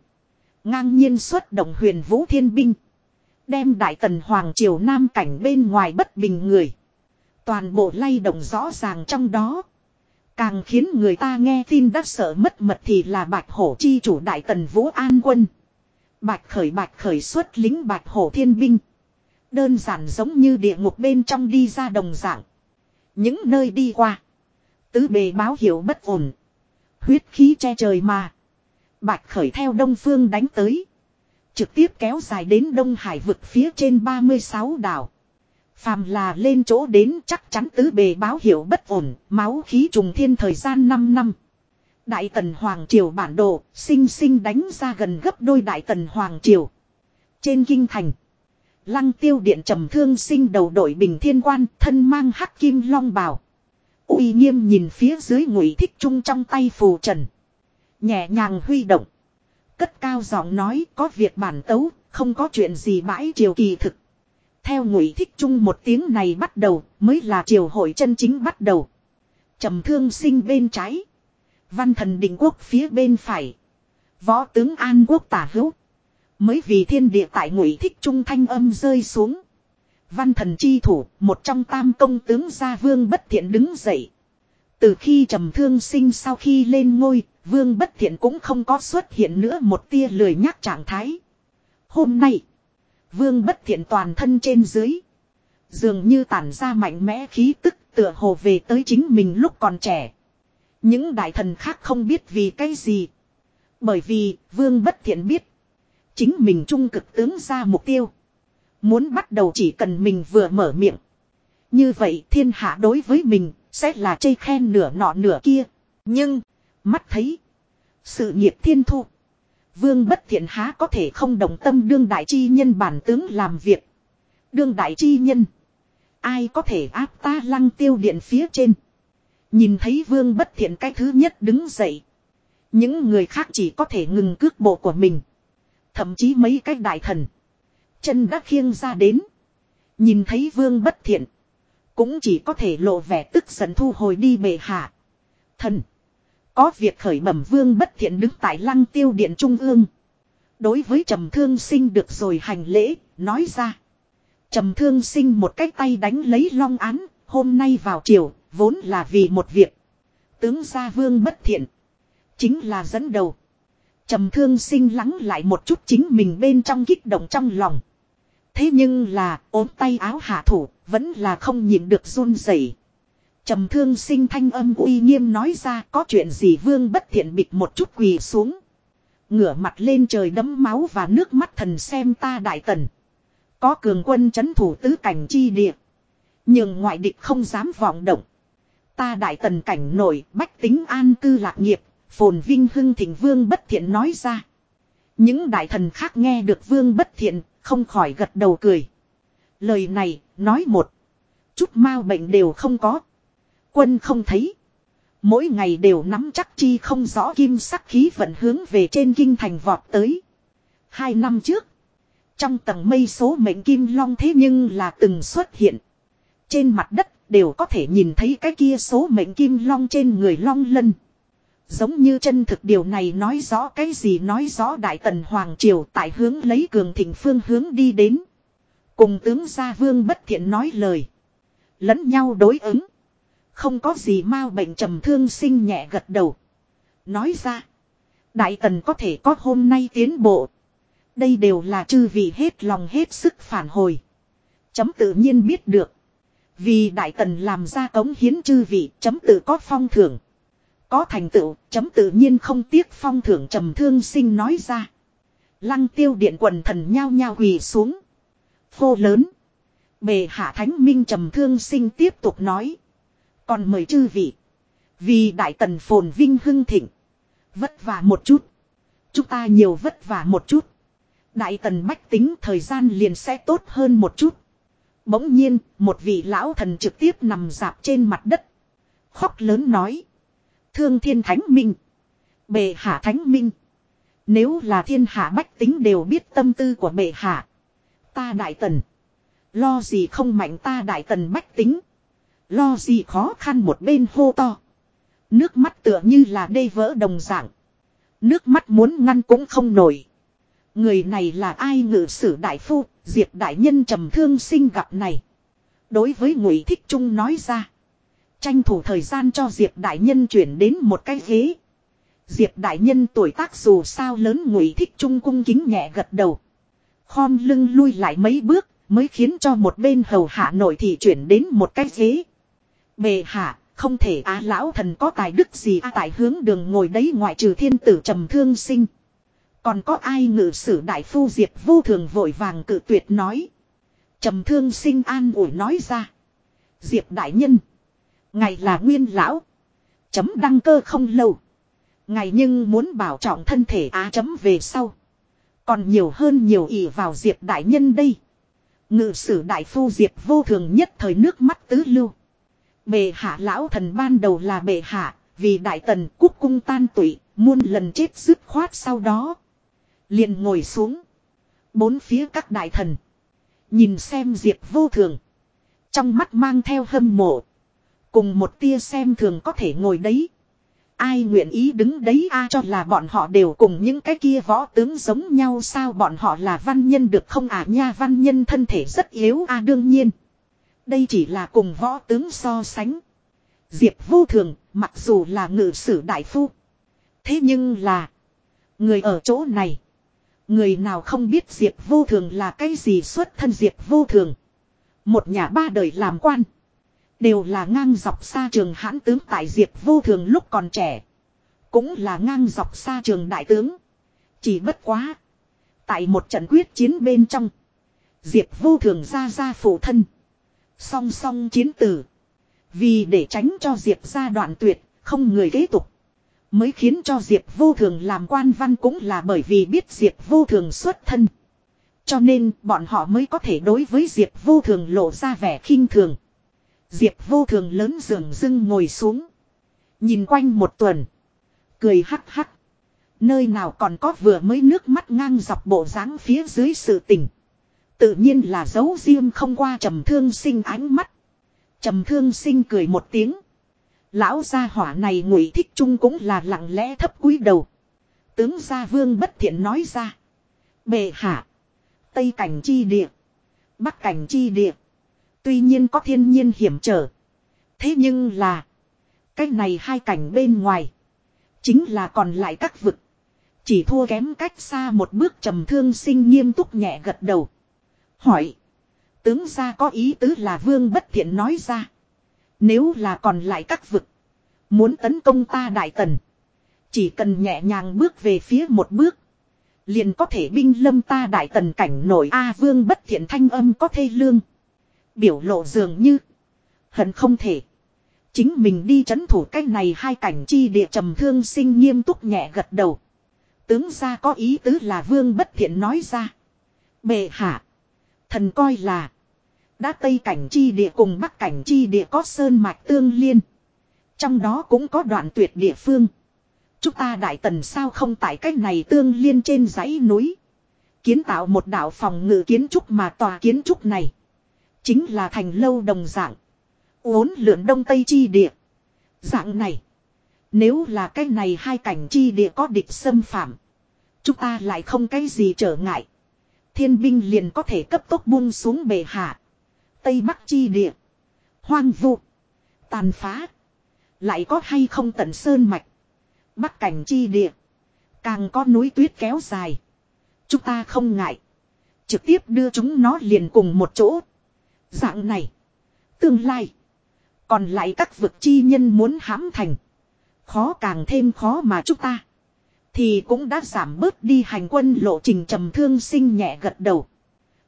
Ngang nhiên xuất động huyền vũ thiên binh. Đem đại tần hoàng triều nam cảnh bên ngoài bất bình người. Toàn bộ lay động rõ ràng trong đó. Càng khiến người ta nghe tin đắc sợ mất mật thì là bạch hổ chi chủ đại tần vũ an quân. Bạch khởi bạch khởi xuất lính bạch hổ thiên binh. Đơn giản giống như địa ngục bên trong đi ra đồng dạng. Những nơi đi qua. Tứ bề báo hiệu bất ổn. Huyết khí che trời mà. Bạch khởi theo đông phương đánh tới. Trực tiếp kéo dài đến Đông Hải vực phía trên 36 đảo. Phàm là lên chỗ đến chắc chắn tứ bề báo hiệu bất ổn, máu khí trùng thiên thời gian 5 năm. Đại tần Hoàng Triều bản đồ, sinh sinh đánh ra gần gấp đôi Đại tần Hoàng Triều. Trên kinh thành, lăng tiêu điện trầm thương sinh đầu đội bình thiên quan, thân mang hắc kim long bào uy nghiêm nhìn phía dưới ngụy thích trung trong tay phù trần. Nhẹ nhàng huy động. Cất cao giọng nói có việc bản tấu, không có chuyện gì bãi triều kỳ thực. Theo ngụy thích Trung một tiếng này bắt đầu, mới là triều hội chân chính bắt đầu. trầm thương sinh bên trái. Văn thần định quốc phía bên phải. Võ tướng An quốc tả hữu. Mới vì thiên địa tại ngụy thích trung thanh âm rơi xuống. Văn thần chi thủ, một trong tam công tướng gia vương bất thiện đứng dậy. Từ khi trầm thương sinh sau khi lên ngôi, vương bất thiện cũng không có xuất hiện nữa một tia lười nhắc trạng thái. Hôm nay, vương bất thiện toàn thân trên dưới. Dường như tản ra mạnh mẽ khí tức tựa hồ về tới chính mình lúc còn trẻ. Những đại thần khác không biết vì cái gì. Bởi vì vương bất thiện biết. Chính mình trung cực tướng ra mục tiêu. Muốn bắt đầu chỉ cần mình vừa mở miệng. Như vậy thiên hạ đối với mình sẽ là chây khen nửa nọ nửa kia. Nhưng, mắt thấy. Sự nghiệp thiên thu. Vương bất thiện há có thể không đồng tâm đương đại chi nhân bản tướng làm việc. Đương đại chi nhân. Ai có thể áp ta lăng tiêu điện phía trên. Nhìn thấy vương bất thiện cái thứ nhất đứng dậy. Những người khác chỉ có thể ngừng cước bộ của mình. Thậm chí mấy cái đại thần. Chân đã khiêng ra đến. Nhìn thấy vương bất thiện. Cũng chỉ có thể lộ vẻ tức giận thu hồi đi bệ hạ. Thần. Có việc khởi bẩm vương bất thiện đứng tại lăng tiêu điện trung ương. Đối với trầm thương sinh được rồi hành lễ, nói ra. Trầm thương sinh một cái tay đánh lấy long án, hôm nay vào chiều, vốn là vì một việc. Tướng gia vương bất thiện. Chính là dẫn đầu. Trầm thương sinh lắng lại một chút chính mình bên trong kích động trong lòng. Thế nhưng là, ốm tay áo hạ thủ, vẫn là không nhịn được run rẩy. Trầm thương sinh thanh âm uy nghiêm nói ra, có chuyện gì vương bất thiện bịt một chút quỳ xuống. Ngửa mặt lên trời đấm máu và nước mắt thần xem ta đại tần. Có cường quân chấn thủ tứ cảnh chi địa. Nhưng ngoại địch không dám vọng động. Ta đại tần cảnh nổi bách tính an cư lạc nghiệp. Phồn vinh hưng thịnh vương bất thiện nói ra. Những đại thần khác nghe được vương bất thiện không khỏi gật đầu cười. Lời này, nói một. Chút mau bệnh đều không có. Quân không thấy. Mỗi ngày đều nắm chắc chi không rõ kim sắc khí vận hướng về trên kinh thành vọt tới. Hai năm trước. Trong tầng mây số mệnh kim long thế nhưng là từng xuất hiện. Trên mặt đất đều có thể nhìn thấy cái kia số mệnh kim long trên người long lân. Giống như chân thực điều này nói rõ cái gì nói rõ Đại Tần Hoàng Triều tại hướng lấy cường thịnh phương hướng đi đến. Cùng tướng gia vương bất thiện nói lời. Lẫn nhau đối ứng. Không có gì mau bệnh trầm thương sinh nhẹ gật đầu. Nói ra. Đại tần có thể có hôm nay tiến bộ. Đây đều là chư vị hết lòng hết sức phản hồi. Chấm tự nhiên biết được. Vì đại tần làm ra cống hiến chư vị, chấm tự có phong thưởng. Có thành tựu chấm tự nhiên không tiếc phong thưởng trầm thương sinh nói ra. Lăng tiêu điện quần thần nhao nhao quỳ xuống. Phô lớn. Bề hạ thánh minh trầm thương sinh tiếp tục nói. Còn mời chư vị. Vì đại tần phồn vinh hưng thịnh. Vất vả một chút. Chúng ta nhiều vất vả một chút. Đại tần bách tính thời gian liền sẽ tốt hơn một chút. Bỗng nhiên, một vị lão thần trực tiếp nằm dạp trên mặt đất. Khóc lớn nói. Thương thiên thánh minh. Bệ hạ thánh minh. Nếu là thiên hạ bách tính đều biết tâm tư của bệ hạ. Ta đại tần. Lo gì không mạnh ta đại tần bách tính. Lo gì khó khăn một bên hô to. Nước mắt tựa như là đê vỡ đồng dạng. Nước mắt muốn ngăn cũng không nổi. Người này là ai ngự sử đại phu, Diệp đại nhân trầm thương sinh gặp này. Đối với Ngụy Thích Trung nói ra. Tranh thủ thời gian cho Diệp đại nhân chuyển đến một cái ghế. Diệp đại nhân tuổi tác dù sao lớn Ngụy Thích Trung cung kính nhẹ gật đầu. Khom lưng lui lại mấy bước, mới khiến cho một bên hầu hạ nội thị chuyển đến một cái ghế. Bề hạ, không thể á lão thần có tài đức gì à, tại hướng đường ngồi đấy ngoại trừ thiên tử trầm thương sinh. Còn có ai ngự sử đại phu diệp vô thường vội vàng cự tuyệt nói. Trầm thương sinh an ủi nói ra. Diệp đại nhân. Ngày là nguyên lão. Chấm đăng cơ không lâu. Ngày nhưng muốn bảo trọng thân thể á chấm về sau. Còn nhiều hơn nhiều ỷ vào diệp đại nhân đây. Ngự sử đại phu diệp vô thường nhất thời nước mắt tứ lưu. Bệ hạ lão thần ban đầu là bệ hạ, vì đại tần quốc cung tan tụy, muôn lần chết dứt khoát sau đó. Liền ngồi xuống. Bốn phía các đại thần. Nhìn xem diệp vô thường. Trong mắt mang theo hâm mộ. Cùng một tia xem thường có thể ngồi đấy. Ai nguyện ý đứng đấy a cho là bọn họ đều cùng những cái kia võ tướng giống nhau sao bọn họ là văn nhân được không à nha văn nhân thân thể rất yếu a đương nhiên. Đây chỉ là cùng võ tướng so sánh. Diệp vô thường, mặc dù là ngự sử đại phu. Thế nhưng là, người ở chỗ này. Người nào không biết Diệp vô thường là cái gì xuất thân Diệp vô thường. Một nhà ba đời làm quan. Đều là ngang dọc xa trường hãn tướng tại Diệp vô thường lúc còn trẻ. Cũng là ngang dọc xa trường đại tướng. Chỉ bất quá. Tại một trận quyết chiến bên trong. Diệp vô thường ra ra phụ thân. Song song chiến tử. Vì để tránh cho Diệp ra đoạn tuyệt, không người kế tục. Mới khiến cho Diệp vô thường làm quan văn cũng là bởi vì biết Diệp vô thường xuất thân. Cho nên bọn họ mới có thể đối với Diệp vô thường lộ ra vẻ khinh thường. Diệp vô thường lớn giường dưng ngồi xuống. Nhìn quanh một tuần. Cười hắc hắc. Nơi nào còn có vừa mới nước mắt ngang dọc bộ dáng phía dưới sự tình. Tự nhiên là dấu riêng không qua trầm thương sinh ánh mắt. Trầm thương sinh cười một tiếng. Lão gia hỏa này ngụy thích chung cũng là lặng lẽ thấp cúi đầu. Tướng gia vương bất thiện nói ra. Bệ hạ. Tây cảnh chi địa. Bắc cảnh chi địa. Tuy nhiên có thiên nhiên hiểm trở. Thế nhưng là. Cái này hai cảnh bên ngoài. Chính là còn lại các vực. Chỉ thua kém cách xa một bước trầm thương sinh nghiêm túc nhẹ gật đầu. Hỏi. Tướng gia có ý tứ là vương bất thiện nói ra. Nếu là còn lại các vực. Muốn tấn công ta đại tần. Chỉ cần nhẹ nhàng bước về phía một bước. Liền có thể binh lâm ta đại tần cảnh nổi A, vương bất thiện thanh âm có thê lương. Biểu lộ dường như. Hận không thể. Chính mình đi chấn thủ cách này hai cảnh chi địa trầm thương sinh nghiêm túc nhẹ gật đầu. Tướng gia có ý tứ là vương bất thiện nói ra. Bệ hạ. Thần coi là. Đã Tây cảnh chi địa cùng Bắc cảnh chi địa có sơn mạch tương liên. Trong đó cũng có đoạn tuyệt địa phương. Chúng ta đại tần sao không tại cách này tương liên trên dãy núi. Kiến tạo một đạo phòng ngự kiến trúc mà tòa kiến trúc này. Chính là thành lâu đồng dạng. Uốn lượn đông tây chi địa. Dạng này. Nếu là cái này hai cảnh chi địa có địch xâm phạm. Chúng ta lại không cái gì trở ngại. Thiên binh liền có thể cấp tốc buông xuống bề hạ. Tây Bắc chi địa. Hoang vu. Tàn phá. Lại có hay không tận sơn mạch. Bắc cảnh chi địa. Càng có núi tuyết kéo dài. Chúng ta không ngại. Trực tiếp đưa chúng nó liền cùng một chỗ. Dạng này. Tương lai. Còn lại các vực chi nhân muốn hãm thành. Khó càng thêm khó mà chúng ta. Thì cũng đã giảm bớt đi hành quân lộ trình trầm thương sinh nhẹ gật đầu.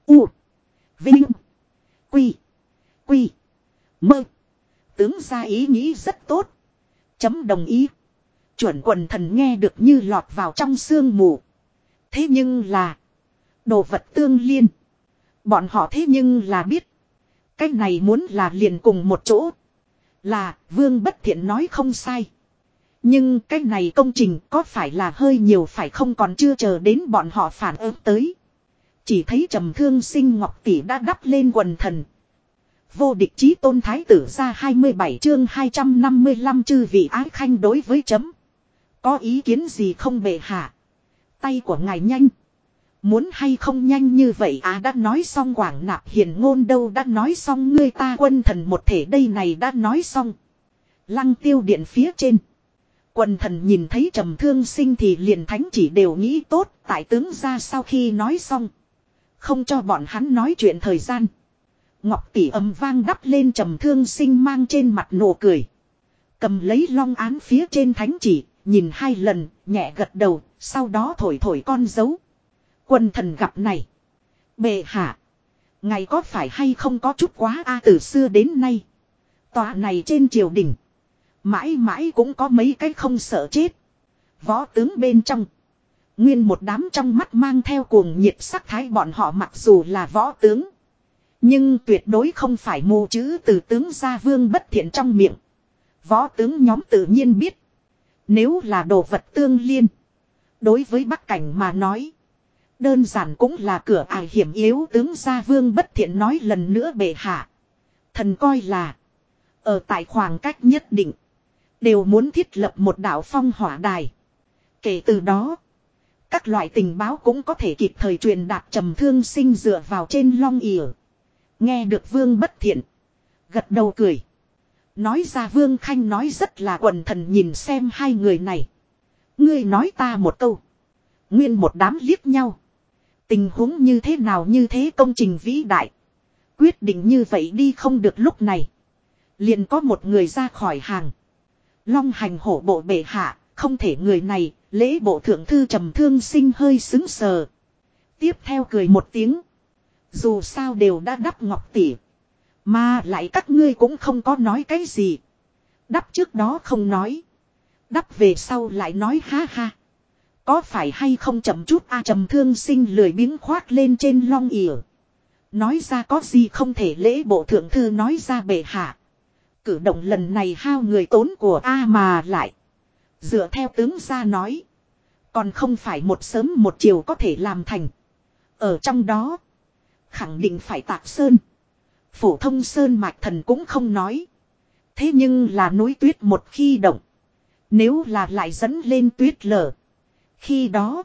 U. Vinh. Quy. Quy. Mơ. Tướng ra ý nghĩ rất tốt. Chấm đồng ý. Chuẩn quần thần nghe được như lọt vào trong sương mù. Thế nhưng là. Đồ vật tương liên. Bọn họ thế nhưng là biết. Cái này muốn là liền cùng một chỗ. Là, vương bất thiện nói không sai. Nhưng cái này công trình có phải là hơi nhiều phải không còn chưa chờ đến bọn họ phản ứng tới. Chỉ thấy trầm thương sinh ngọc tỷ đã đắp lên quần thần. Vô địch chí tôn thái tử ra 27 chương 255 chư vị ái khanh đối với chấm. Có ý kiến gì không bệ hạ? Tay của ngài nhanh. Muốn hay không nhanh như vậy à đã nói xong quảng nạp hiền ngôn đâu đã nói xong ngươi ta quân thần một thể đây này đã nói xong. Lăng tiêu điện phía trên. Quần thần nhìn thấy trầm thương sinh thì liền thánh chỉ đều nghĩ tốt tại tướng ra sau khi nói xong. Không cho bọn hắn nói chuyện thời gian. Ngọc tỷ âm vang đắp lên trầm thương sinh mang trên mặt nụ cười. Cầm lấy long án phía trên thánh chỉ, nhìn hai lần, nhẹ gật đầu, sau đó thổi thổi con dấu. Quân thần gặp này. Bệ hạ. Ngày có phải hay không có chút quá a từ xưa đến nay. Tòa này trên triều đình. Mãi mãi cũng có mấy cái không sợ chết. Võ tướng bên trong. Nguyên một đám trong mắt mang theo cuồng nhiệt sắc thái bọn họ mặc dù là võ tướng. Nhưng tuyệt đối không phải mù chữ từ tướng gia vương bất thiện trong miệng. Võ tướng nhóm tự nhiên biết. Nếu là đồ vật tương liên. Đối với Bắc Cảnh mà nói. Đơn giản cũng là cửa ải hiểm yếu, tướng gia vương bất thiện nói lần nữa bệ hạ. Thần coi là. Ở tại khoảng cách nhất định. Đều muốn thiết lập một đảo phong hỏa đài. Kể từ đó. Các loại tình báo cũng có thể kịp thời truyền đạt trầm thương sinh dựa vào trên long ỉa. Nghe được vương bất thiện. Gật đầu cười. Nói ra vương khanh nói rất là quần thần nhìn xem hai người này. Ngươi nói ta một câu. Nguyên một đám liếc nhau. Tình huống như thế nào như thế công trình vĩ đại. Quyết định như vậy đi không được lúc này. Liền có một người ra khỏi hàng. Long hành hổ bộ bệ hạ, không thể người này, lễ bộ thượng thư trầm thương sinh hơi xứng sờ. Tiếp theo cười một tiếng. Dù sao đều đã đắp ngọc tỉ. Mà lại các ngươi cũng không có nói cái gì. Đắp trước đó không nói. Đắp về sau lại nói ha ha. Có phải hay không chậm chút a trầm thương sinh lười biếng khoác lên trên long ỉa. Nói ra có gì không thể lễ bộ thượng thư nói ra bệ hạ. Cử động lần này hao người tốn của A mà lại. Dựa theo tướng gia nói. Còn không phải một sớm một chiều có thể làm thành. Ở trong đó. Khẳng định phải tạc sơn. Phổ thông sơn mạch thần cũng không nói. Thế nhưng là núi tuyết một khi động. Nếu là lại dẫn lên tuyết lở. Khi đó.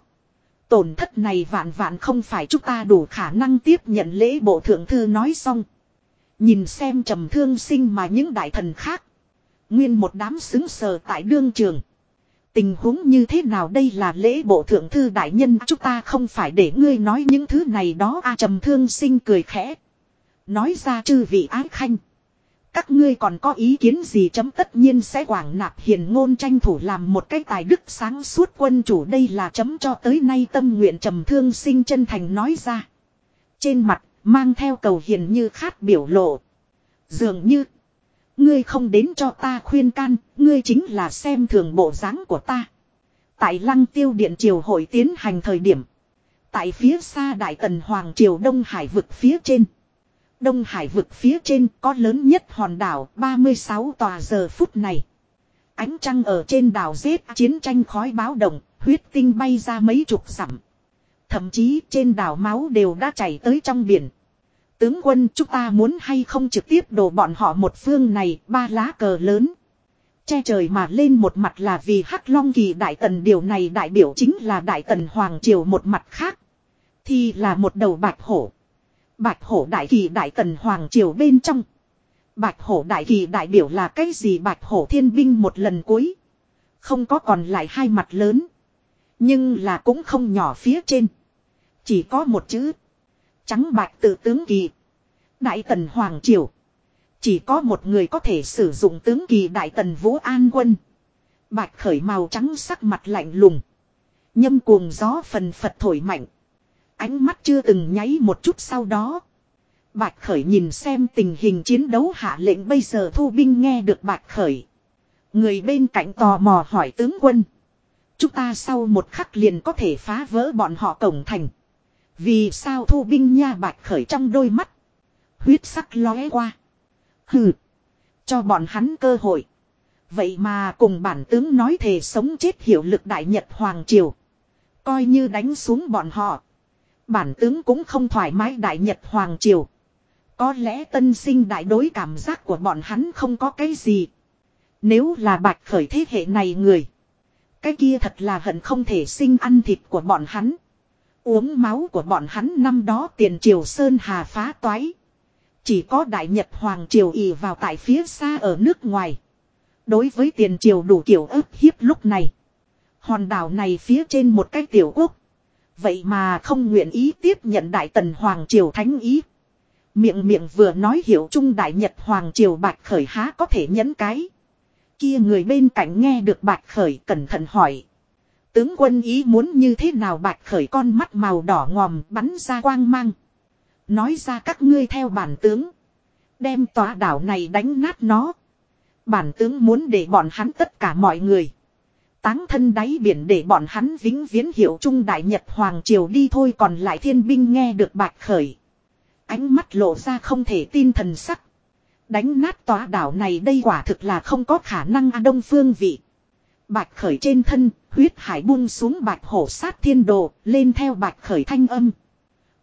Tổn thất này vạn vạn không phải chúng ta đủ khả năng tiếp nhận lễ bộ thượng thư nói xong. Nhìn xem trầm thương sinh mà những đại thần khác. Nguyên một đám xứng sờ tại đương trường. Tình huống như thế nào đây là lễ bộ thượng thư đại nhân chúng ta không phải để ngươi nói những thứ này đó a trầm thương sinh cười khẽ. Nói ra chư vị ái khanh. Các ngươi còn có ý kiến gì chấm tất nhiên sẽ quảng nạp hiền ngôn tranh thủ làm một cái tài đức sáng suốt quân chủ đây là chấm cho tới nay tâm nguyện trầm thương sinh chân thành nói ra. Trên mặt, Mang theo cầu hiền như khát biểu lộ. Dường như. Ngươi không đến cho ta khuyên can. Ngươi chính là xem thường bộ dáng của ta. Tại lăng tiêu điện triều hội tiến hành thời điểm. Tại phía xa Đại Tần Hoàng Triều Đông Hải vực phía trên. Đông Hải vực phía trên có lớn nhất hòn đảo 36 tòa giờ phút này. Ánh trăng ở trên đảo giết chiến tranh khói báo động, huyết tinh bay ra mấy chục dặm. Thậm chí trên đảo máu đều đã chảy tới trong biển. Tướng quân chúng ta muốn hay không trực tiếp đổ bọn họ một phương này ba lá cờ lớn. Che trời mà lên một mặt là vì hắc long kỳ đại tần điều này đại biểu chính là đại tần hoàng triều một mặt khác. Thì là một đầu bạch hổ. Bạch hổ đại kỳ đại tần hoàng triều bên trong. Bạch hổ đại kỳ đại biểu là cái gì bạch hổ thiên binh một lần cuối. Không có còn lại hai mặt lớn. Nhưng là cũng không nhỏ phía trên. Chỉ có một chữ. Trắng bạch tự tướng kỳ. Đại tần Hoàng Triều. Chỉ có một người có thể sử dụng tướng kỳ Đại tần Vũ An Quân. Bạch khởi màu trắng sắc mặt lạnh lùng. Nhâm cuồng gió phần phật thổi mạnh. Ánh mắt chưa từng nháy một chút sau đó. Bạch khởi nhìn xem tình hình chiến đấu hạ lệnh bây giờ thu binh nghe được bạch khởi. Người bên cạnh tò mò hỏi tướng quân. Chúng ta sau một khắc liền có thể phá vỡ bọn họ cổng thành. Vì sao thu binh nha bạch khởi trong đôi mắt. Huyết sắc lóe qua. Hừ. Cho bọn hắn cơ hội. Vậy mà cùng bản tướng nói thề sống chết hiệu lực đại Nhật Hoàng Triều. Coi như đánh xuống bọn họ. Bản tướng cũng không thoải mái đại Nhật Hoàng Triều. Có lẽ tân sinh đại đối cảm giác của bọn hắn không có cái gì. Nếu là bạch khởi thế hệ này người. Cái kia thật là hận không thể sinh ăn thịt của bọn hắn. Uống máu của bọn hắn năm đó tiền triều Sơn Hà phá toái. Chỉ có Đại Nhật Hoàng Triều ỉ vào tại phía xa ở nước ngoài. Đối với tiền triều đủ kiểu ức hiếp lúc này. Hòn đảo này phía trên một cái tiểu quốc. Vậy mà không nguyện ý tiếp nhận Đại Tần Hoàng Triều Thánh ý. Miệng miệng vừa nói hiểu trung Đại Nhật Hoàng Triều Bạch Khởi há có thể nhấn cái. Kia người bên cạnh nghe được Bạch Khởi cẩn thận hỏi. Tướng quân ý muốn như thế nào Bạch Khởi con mắt màu đỏ ngòm bắn ra quang mang. Nói ra các ngươi theo bản tướng. Đem tòa đảo này đánh nát nó. Bản tướng muốn để bọn hắn tất cả mọi người. Táng thân đáy biển để bọn hắn vĩnh viễn hiệu trung đại nhật hoàng triều đi thôi còn lại thiên binh nghe được bạch khởi. Ánh mắt lộ ra không thể tin thần sắc. Đánh nát tòa đảo này đây quả thực là không có khả năng a đông phương vị. Bạch khởi trên thân, huyết hải buông xuống bạch hổ sát thiên đồ, lên theo bạch khởi thanh âm.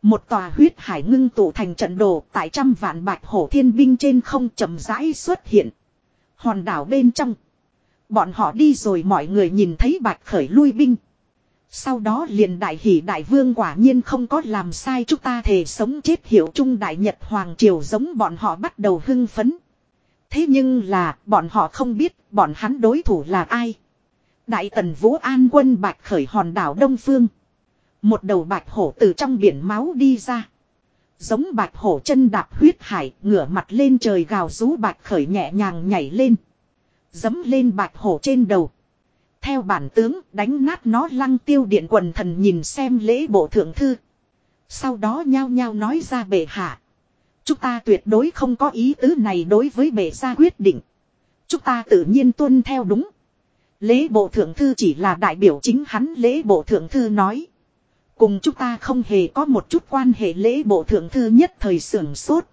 Một tòa huyết hải ngưng tụ thành trận đồ tại trăm vạn bạch hổ thiên binh trên không chậm rãi xuất hiện. Hòn đảo bên trong. Bọn họ đi rồi mọi người nhìn thấy bạch khởi lui binh. Sau đó liền đại hỷ đại vương quả nhiên không có làm sai chúng ta thề sống chết hiểu trung đại nhật hoàng triều giống bọn họ bắt đầu hưng phấn. Thế nhưng là bọn họ không biết bọn hắn đối thủ là ai. Đại tần vũ an quân bạch khởi hòn đảo Đông Phương. Một đầu bạch hổ từ trong biển máu đi ra. Giống bạch hổ chân đạp huyết hải, ngửa mặt lên trời gào rú bạch khởi nhẹ nhàng nhảy lên. Dấm lên bạch hổ trên đầu. Theo bản tướng, đánh nát nó lăng tiêu điện quần thần nhìn xem lễ bộ thượng thư. Sau đó nhao nhao nói ra bệ hạ. Chúng ta tuyệt đối không có ý tứ này đối với bệ gia quyết định. Chúng ta tự nhiên tuân theo đúng. Lễ bộ thượng thư chỉ là đại biểu chính hắn lễ bộ thượng thư nói. Cùng chúng ta không hề có một chút quan hệ lễ bộ thượng thư nhất thời sưởng sốt.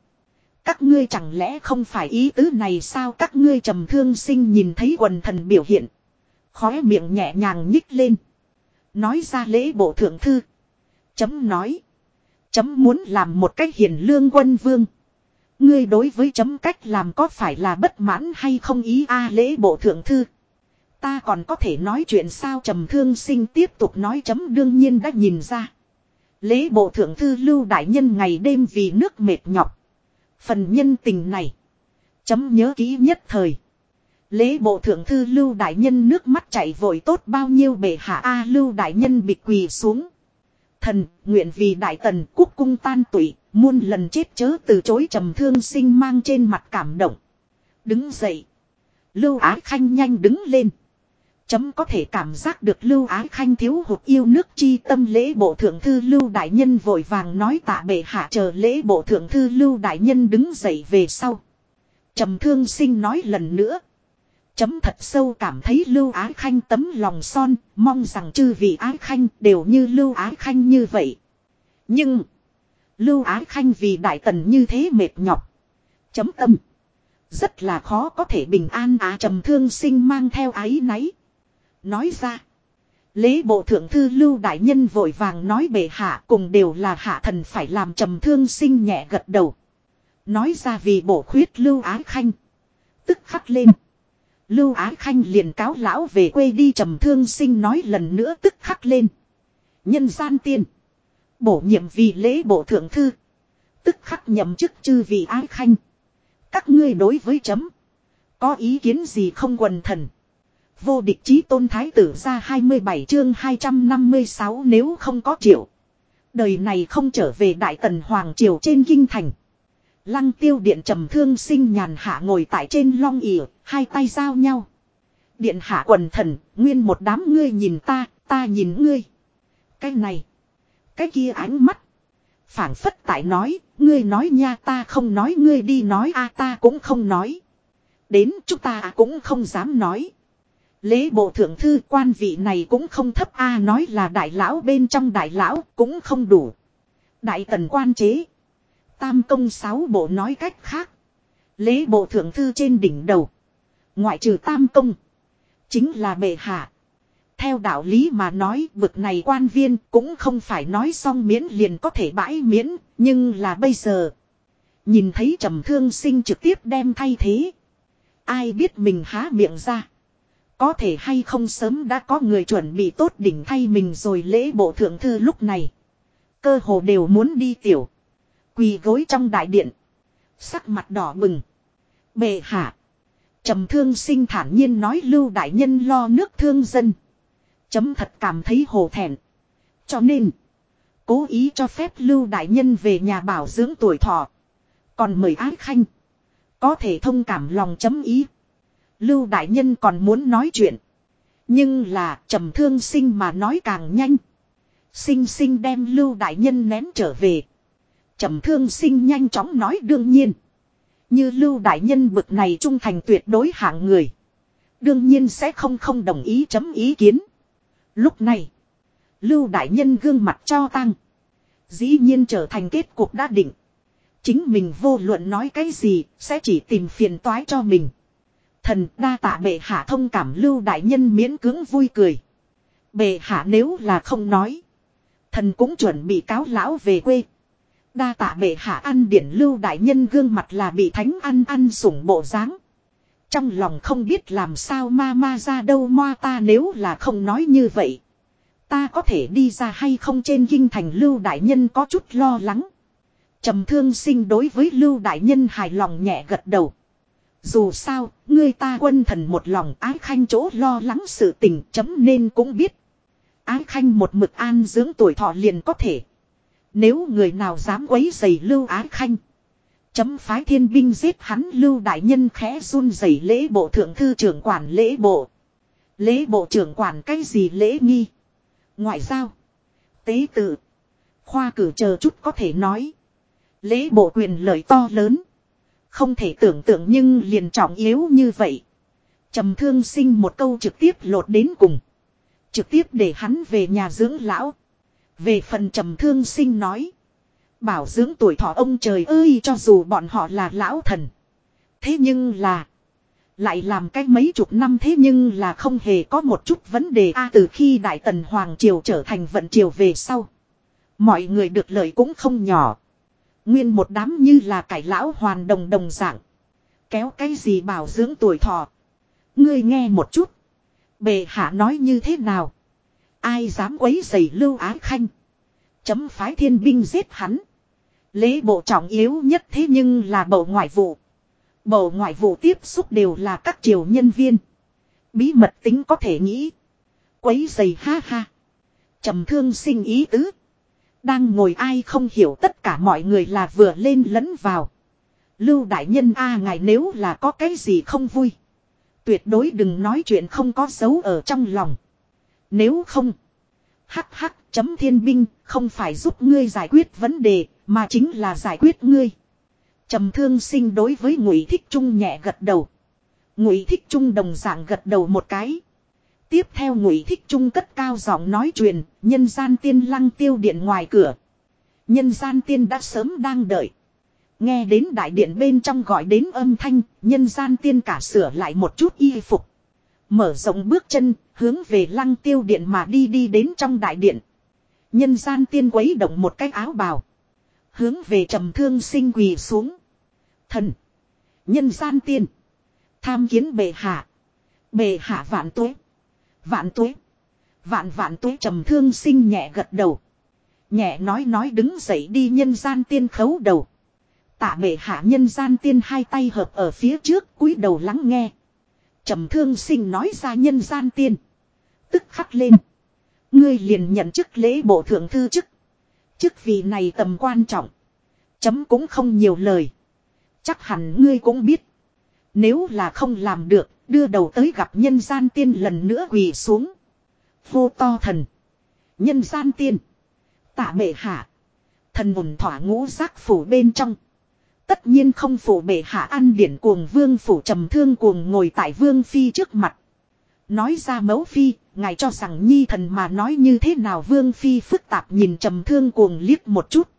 Các ngươi chẳng lẽ không phải ý tứ này sao các ngươi trầm thương sinh nhìn thấy quần thần biểu hiện. Khóe miệng nhẹ nhàng nhích lên. Nói ra lễ bộ thượng thư. Chấm nói. Chấm muốn làm một cách hiền lương quân vương. Ngươi đối với chấm cách làm có phải là bất mãn hay không ý a lễ bộ thượng thư. Ta còn có thể nói chuyện sao trầm thương sinh tiếp tục nói chấm đương nhiên đã nhìn ra. Lễ bộ thượng thư lưu đại nhân ngày đêm vì nước mệt nhọc. Phần nhân tình này. Chấm nhớ kỹ nhất thời. Lễ bộ thượng thư lưu đại nhân nước mắt chảy vội tốt bao nhiêu bệ hạ A lưu đại nhân bị quỳ xuống. Thần, nguyện vì đại tần quốc cung tan tụy, muôn lần chết chớ từ chối trầm thương sinh mang trên mặt cảm động. Đứng dậy. Lưu Á Khanh nhanh đứng lên. Chấm có thể cảm giác được Lưu Ái Khanh thiếu hụt yêu nước chi tâm lễ bộ thượng thư Lưu Đại Nhân vội vàng nói tạ bệ hạ chờ lễ bộ thượng thư Lưu Đại Nhân đứng dậy về sau. trầm thương sinh nói lần nữa. Chấm thật sâu cảm thấy Lưu Ái Khanh tấm lòng son, mong rằng chư vị Ái Khanh đều như Lưu Ái Khanh như vậy. Nhưng, Lưu Ái Khanh vì Đại Tần như thế mệt nhọc. Chấm tâm. Rất là khó có thể bình an á trầm thương sinh mang theo ái náy. Nói ra. Lễ bộ thượng thư lưu đại nhân vội vàng nói bệ hạ cùng đều là hạ thần phải làm trầm thương sinh nhẹ gật đầu. Nói ra vì bổ khuyết lưu ái khanh. Tức khắc lên. Lưu Ái Khanh liền cáo lão về quê đi trầm thương sinh nói lần nữa tức khắc lên. Nhân gian tiên. Bổ nhiệm vì lễ bộ thượng thư. Tức khắc nhậm chức chư vị Ái Khanh. Các ngươi đối với chấm. Có ý kiến gì không quần thần. Vô địch chí tôn thái tử ra 27 chương 256 nếu không có triệu. Đời này không trở về đại tần hoàng triều trên kinh thành. Lăng tiêu điện trầm thương sinh nhàn hạ ngồi tại trên long ỉa, hai tay giao nhau. Điện hạ quần thần, nguyên một đám ngươi nhìn ta, ta nhìn ngươi. Cái này, cái kia ánh mắt. phảng phất tại nói, ngươi nói nha ta không nói ngươi đi nói a ta cũng không nói. Đến chúng ta cũng không dám nói. Lễ bộ thượng thư quan vị này cũng không thấp a, nói là đại lão bên trong đại lão cũng không đủ. Đại tần quan chế. Tam công sáu bộ nói cách khác. Lễ bộ thượng thư trên đỉnh đầu. Ngoại trừ tam công. Chính là bệ hạ. Theo đạo lý mà nói, bực này quan viên cũng không phải nói xong miễn liền có thể bãi miễn. Nhưng là bây giờ. Nhìn thấy trầm thương sinh trực tiếp đem thay thế. Ai biết mình há miệng ra. Có thể hay không sớm đã có người chuẩn bị tốt đỉnh thay mình rồi lễ bộ thượng thư lúc này. Cơ hồ đều muốn đi tiểu. Quỳ gối trong đại điện. Sắc mặt đỏ bừng. Bệ hạ. trầm thương sinh thản nhiên nói lưu đại nhân lo nước thương dân. Chấm thật cảm thấy hồ thẹn. Cho nên. Cố ý cho phép lưu đại nhân về nhà bảo dưỡng tuổi thọ. Còn mời ái khanh. Có thể thông cảm lòng chấm ý. Lưu đại nhân còn muốn nói chuyện. Nhưng là, trầm thương sinh mà nói càng nhanh. Sinh sinh đem lưu đại nhân nén trở về. Trầm thương sinh nhanh chóng nói đương nhiên. Như lưu đại nhân bực này trung thành tuyệt đối hạng người. Đương nhiên sẽ không không đồng ý chấm ý kiến. Lúc này. Lưu đại nhân gương mặt cho tăng. Dĩ nhiên trở thành kết cục đã định. Chính mình vô luận nói cái gì, sẽ chỉ tìm phiền toái cho mình. Thần đa tạ bệ hạ thông cảm lưu đại nhân miễn cưỡng vui cười. Bệ hạ nếu là không nói. Thần cũng chuẩn bị cáo lão về quê. Đa tạ bệ hạ ăn điển lưu đại nhân gương mặt là bị thánh ăn ăn sủng bộ dáng. Trong lòng không biết làm sao ma ma ra đâu moa ta nếu là không nói như vậy. Ta có thể đi ra hay không trên kinh thành lưu đại nhân có chút lo lắng. trầm thương sinh đối với lưu đại nhân hài lòng nhẹ gật đầu. Dù sao, ngươi ta quân thần một lòng ái khanh chỗ lo lắng sự tình chấm nên cũng biết. Ái khanh một mực an dưỡng tuổi thọ liền có thể. Nếu người nào dám quấy giày lưu ái khanh. Chấm phái thiên binh giết hắn lưu đại nhân khẽ run rẩy lễ bộ thượng thư trưởng quản lễ bộ. Lễ bộ trưởng quản cái gì lễ nghi. Ngoại giao. Tế tự. Khoa cử chờ chút có thể nói. Lễ bộ quyền lợi to lớn. Không thể tưởng tượng nhưng liền trọng yếu như vậy. trầm thương sinh một câu trực tiếp lột đến cùng. Trực tiếp để hắn về nhà dưỡng lão. Về phần trầm thương sinh nói. Bảo dưỡng tuổi thọ ông trời ơi, cho dù bọn họ là lão thần. Thế nhưng là. Lại làm cách mấy chục năm thế nhưng là không hề có một chút vấn đề a từ khi Đại Tần Hoàng Triều trở thành vận triều về sau. Mọi người được lợi cũng không nhỏ. Nguyên một đám như là cải lão hoàn đồng đồng dạng. Kéo cái gì bảo dưỡng tuổi thọ. Ngươi nghe một chút. Bệ hạ nói như thế nào. Ai dám quấy giày lưu ái khanh. Chấm phái thiên binh giết hắn. Lễ bộ trọng yếu nhất thế nhưng là bộ ngoại vụ. Bộ ngoại vụ tiếp xúc đều là các triều nhân viên. Bí mật tính có thể nghĩ. Quấy giày ha ha. trầm thương sinh ý tứ. Đang ngồi ai không hiểu tất cả mọi người là vừa lên lẫn vào. Lưu đại nhân, a, ngài nếu là có cái gì không vui. Tuyệt đối đừng nói chuyện không có dấu ở trong lòng. Nếu không. Hắc hắc, chấm thiên binh, không phải giúp ngươi giải quyết vấn đề, mà chính là giải quyết ngươi. Trầm thương sinh đối với ngụy thích trung nhẹ gật đầu. Ngụy thích trung đồng dạng gật đầu một cái. Tiếp theo ngụy thích trung cất cao giọng nói chuyện, nhân gian tiên lăng tiêu điện ngoài cửa. Nhân gian tiên đã sớm đang đợi. Nghe đến đại điện bên trong gọi đến âm thanh, nhân gian tiên cả sửa lại một chút y phục. Mở rộng bước chân, hướng về lăng tiêu điện mà đi đi đến trong đại điện. Nhân gian tiên quấy động một cái áo bào. Hướng về trầm thương sinh quỳ xuống. Thần. Nhân gian tiên. Tham kiến bệ hạ. Bệ hạ vạn tuế. Vạn tuế. Vạn vạn tuế trầm thương sinh nhẹ gật đầu. Nhẹ nói nói đứng dậy đi nhân gian tiên khấu đầu. Tạ bệ hạ nhân gian tiên hai tay hợp ở phía trước cúi đầu lắng nghe. trầm thương sinh nói ra nhân gian tiên. Tức khắc lên. Ngươi liền nhận chức lễ bộ thượng thư chức. Chức vì này tầm quan trọng. Chấm cũng không nhiều lời. Chắc hẳn ngươi cũng biết. Nếu là không làm được, đưa đầu tới gặp nhân gian tiên lần nữa quỳ xuống. Vô to thần. Nhân gian tiên. Tạ bệ hạ. Thần mùn thỏa ngũ giác phủ bên trong. Tất nhiên không phủ bệ hạ ăn điển cuồng vương phủ trầm thương cuồng ngồi tại vương phi trước mặt. Nói ra mẫu phi, ngài cho rằng nhi thần mà nói như thế nào vương phi phức tạp nhìn trầm thương cuồng liếc một chút.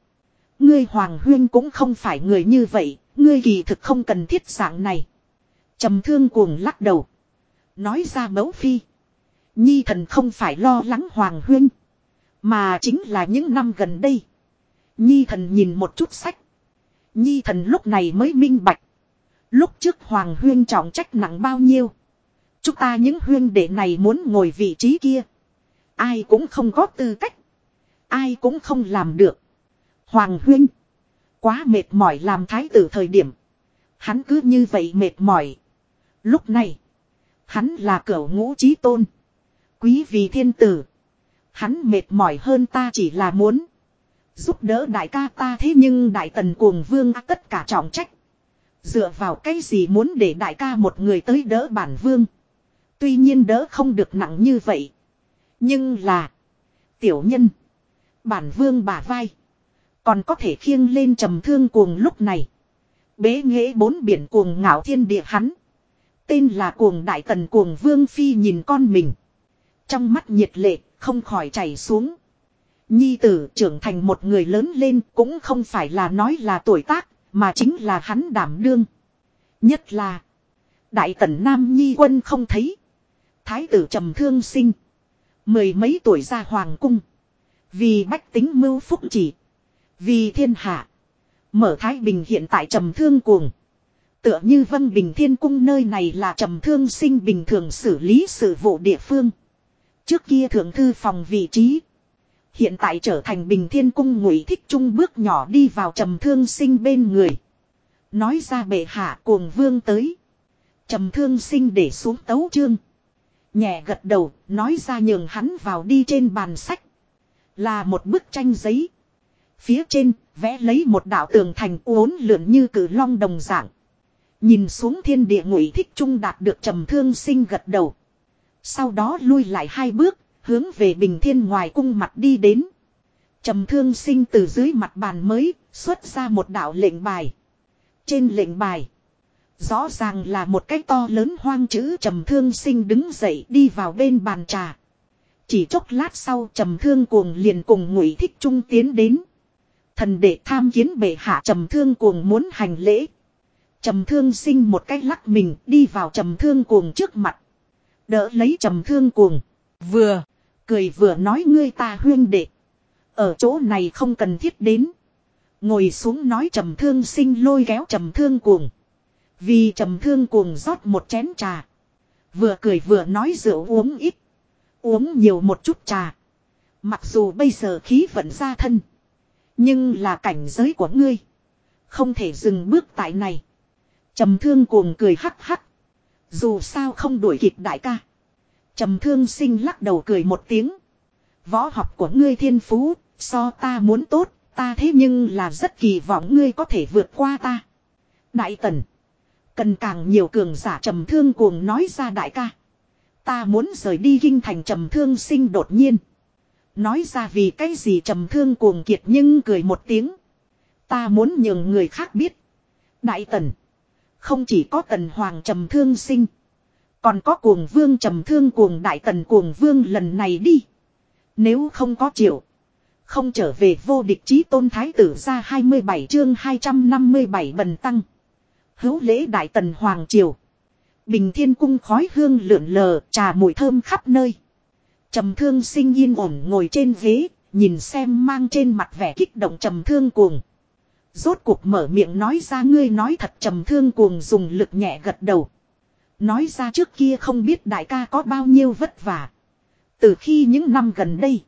Ngươi hoàng huyên cũng không phải người như vậy, ngươi kỳ thực không cần thiết dạng này trầm thương cuồng lắc đầu. Nói ra mẫu phi. Nhi thần không phải lo lắng hoàng huyên. Mà chính là những năm gần đây. Nhi thần nhìn một chút sách. Nhi thần lúc này mới minh bạch. Lúc trước hoàng huyên trọng trách nặng bao nhiêu. Chúng ta những huyên đệ này muốn ngồi vị trí kia. Ai cũng không có tư cách. Ai cũng không làm được. Hoàng huyên. Quá mệt mỏi làm thái tử thời điểm. Hắn cứ như vậy mệt mỏi. Lúc này. Hắn là cửu ngũ trí tôn. Quý vị thiên tử. Hắn mệt mỏi hơn ta chỉ là muốn. Giúp đỡ đại ca ta thế nhưng đại tần cuồng vương tất cả trọng trách. Dựa vào cái gì muốn để đại ca một người tới đỡ bản vương. Tuy nhiên đỡ không được nặng như vậy. Nhưng là. Tiểu nhân. Bản vương bả vai. Còn có thể khiêng lên trầm thương cuồng lúc này. Bế nghệ bốn biển cuồng ngạo thiên địa hắn. Tên là cuồng đại tần cuồng vương phi nhìn con mình. Trong mắt nhiệt lệ không khỏi chảy xuống. Nhi tử trưởng thành một người lớn lên cũng không phải là nói là tuổi tác, mà chính là hắn đảm đương. Nhất là, đại tần Nam Nhi quân không thấy. Thái tử trầm thương sinh. Mười mấy tuổi ra hoàng cung. Vì bách tính mưu phúc chỉ. Vì thiên hạ. Mở Thái Bình hiện tại trầm thương cuồng. Tựa như Vân Bình Thiên Cung nơi này là trầm thương sinh bình thường xử lý sự vụ địa phương. Trước kia thượng thư phòng vị trí. Hiện tại trở thành bình thiên cung ngụy thích trung bước nhỏ đi vào trầm thương sinh bên người. Nói ra bệ hạ cuồng vương tới. Trầm thương sinh để xuống tấu chương. Nhẹ gật đầu, nói ra nhường hắn vào đi trên bàn sách. Là một bức tranh giấy. Phía trên, vẽ lấy một đạo tường thành uốn lượn như cử long đồng dạng. Nhìn xuống thiên địa ngụy thích trung đạt được trầm thương sinh gật đầu. Sau đó lui lại hai bước, hướng về bình thiên ngoài cung mặt đi đến. Trầm thương sinh từ dưới mặt bàn mới, xuất ra một đạo lệnh bài. Trên lệnh bài, rõ ràng là một cái to lớn hoang chữ trầm thương sinh đứng dậy đi vào bên bàn trà. Chỉ chốc lát sau trầm thương cuồng liền cùng ngụy thích trung tiến đến. Thần đệ tham kiến bệ hạ trầm thương cuồng muốn hành lễ. Trầm thương sinh một cách lắc mình, đi vào trầm thương cuồng trước mặt. Đỡ lấy trầm thương cuồng. Vừa. Cười vừa nói ngươi ta huyên đệ. Ở chỗ này không cần thiết đến. Ngồi xuống nói trầm thương sinh lôi kéo trầm thương cuồng. Vì trầm thương cuồng rót một chén trà. Vừa cười vừa nói rượu uống ít. Uống nhiều một chút trà. Mặc dù bây giờ khí vận ra thân. Nhưng là cảnh giới của ngươi. Không thể dừng bước tại này. Trầm thương cuồng cười hắc hắc. Dù sao không đuổi kịp đại ca. Trầm thương sinh lắc đầu cười một tiếng. Võ học của ngươi thiên phú, so ta muốn tốt, ta thế nhưng là rất kỳ vọng ngươi có thể vượt qua ta. Đại tần. Cần càng nhiều cường giả trầm thương cuồng nói ra đại ca. Ta muốn rời đi kinh thành trầm thương sinh đột nhiên. Nói ra vì cái gì trầm thương cuồng kiệt nhưng cười một tiếng. Ta muốn nhường người khác biết. Đại tần. Không chỉ có tần hoàng trầm thương sinh. Còn có cuồng vương trầm thương cuồng đại tần cuồng vương lần này đi. Nếu không có triệu. Không trở về vô địch chí tôn thái tử ra 27 chương 257 bần tăng. Hữu lễ đại tần hoàng triều. Bình thiên cung khói hương lượn lờ, trà mùi thơm khắp nơi. Trầm thương sinh yên ổn ngồi trên ghế, nhìn xem mang trên mặt vẻ kích động trầm thương cuồng. Rốt cuộc mở miệng nói ra ngươi nói thật trầm thương cuồng dùng lực nhẹ gật đầu. Nói ra trước kia không biết đại ca có bao nhiêu vất vả. Từ khi những năm gần đây,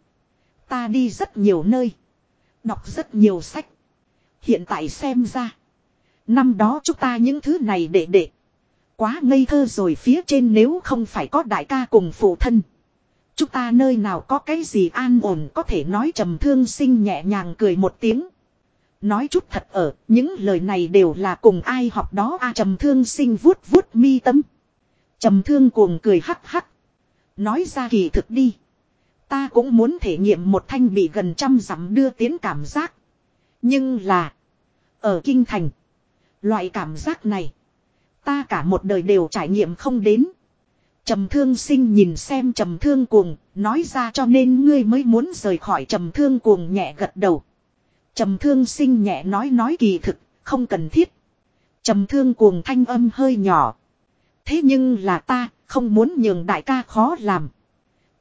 ta đi rất nhiều nơi, đọc rất nhiều sách. Hiện tại xem ra, năm đó chúng ta những thứ này để để. Quá ngây thơ rồi phía trên nếu không phải có đại ca cùng phụ thân. Chúng ta nơi nào có cái gì an ổn có thể nói trầm thương sinh nhẹ nhàng cười một tiếng. Nói chút thật ở, những lời này đều là cùng ai học đó a trầm thương sinh vuốt vuốt mi tâm. Trầm thương cuồng cười hắc hắc. Nói ra kỳ thực đi. Ta cũng muốn thể nghiệm một thanh bị gần trăm dặm đưa tiến cảm giác. Nhưng là. Ở kinh thành. Loại cảm giác này. Ta cả một đời đều trải nghiệm không đến. Trầm thương sinh nhìn xem trầm thương cuồng. Nói ra cho nên ngươi mới muốn rời khỏi trầm thương cuồng nhẹ gật đầu. Trầm thương sinh nhẹ nói nói kỳ thực. Không cần thiết. Trầm thương cuồng thanh âm hơi nhỏ. Thế nhưng là ta, không muốn nhường đại ca khó làm.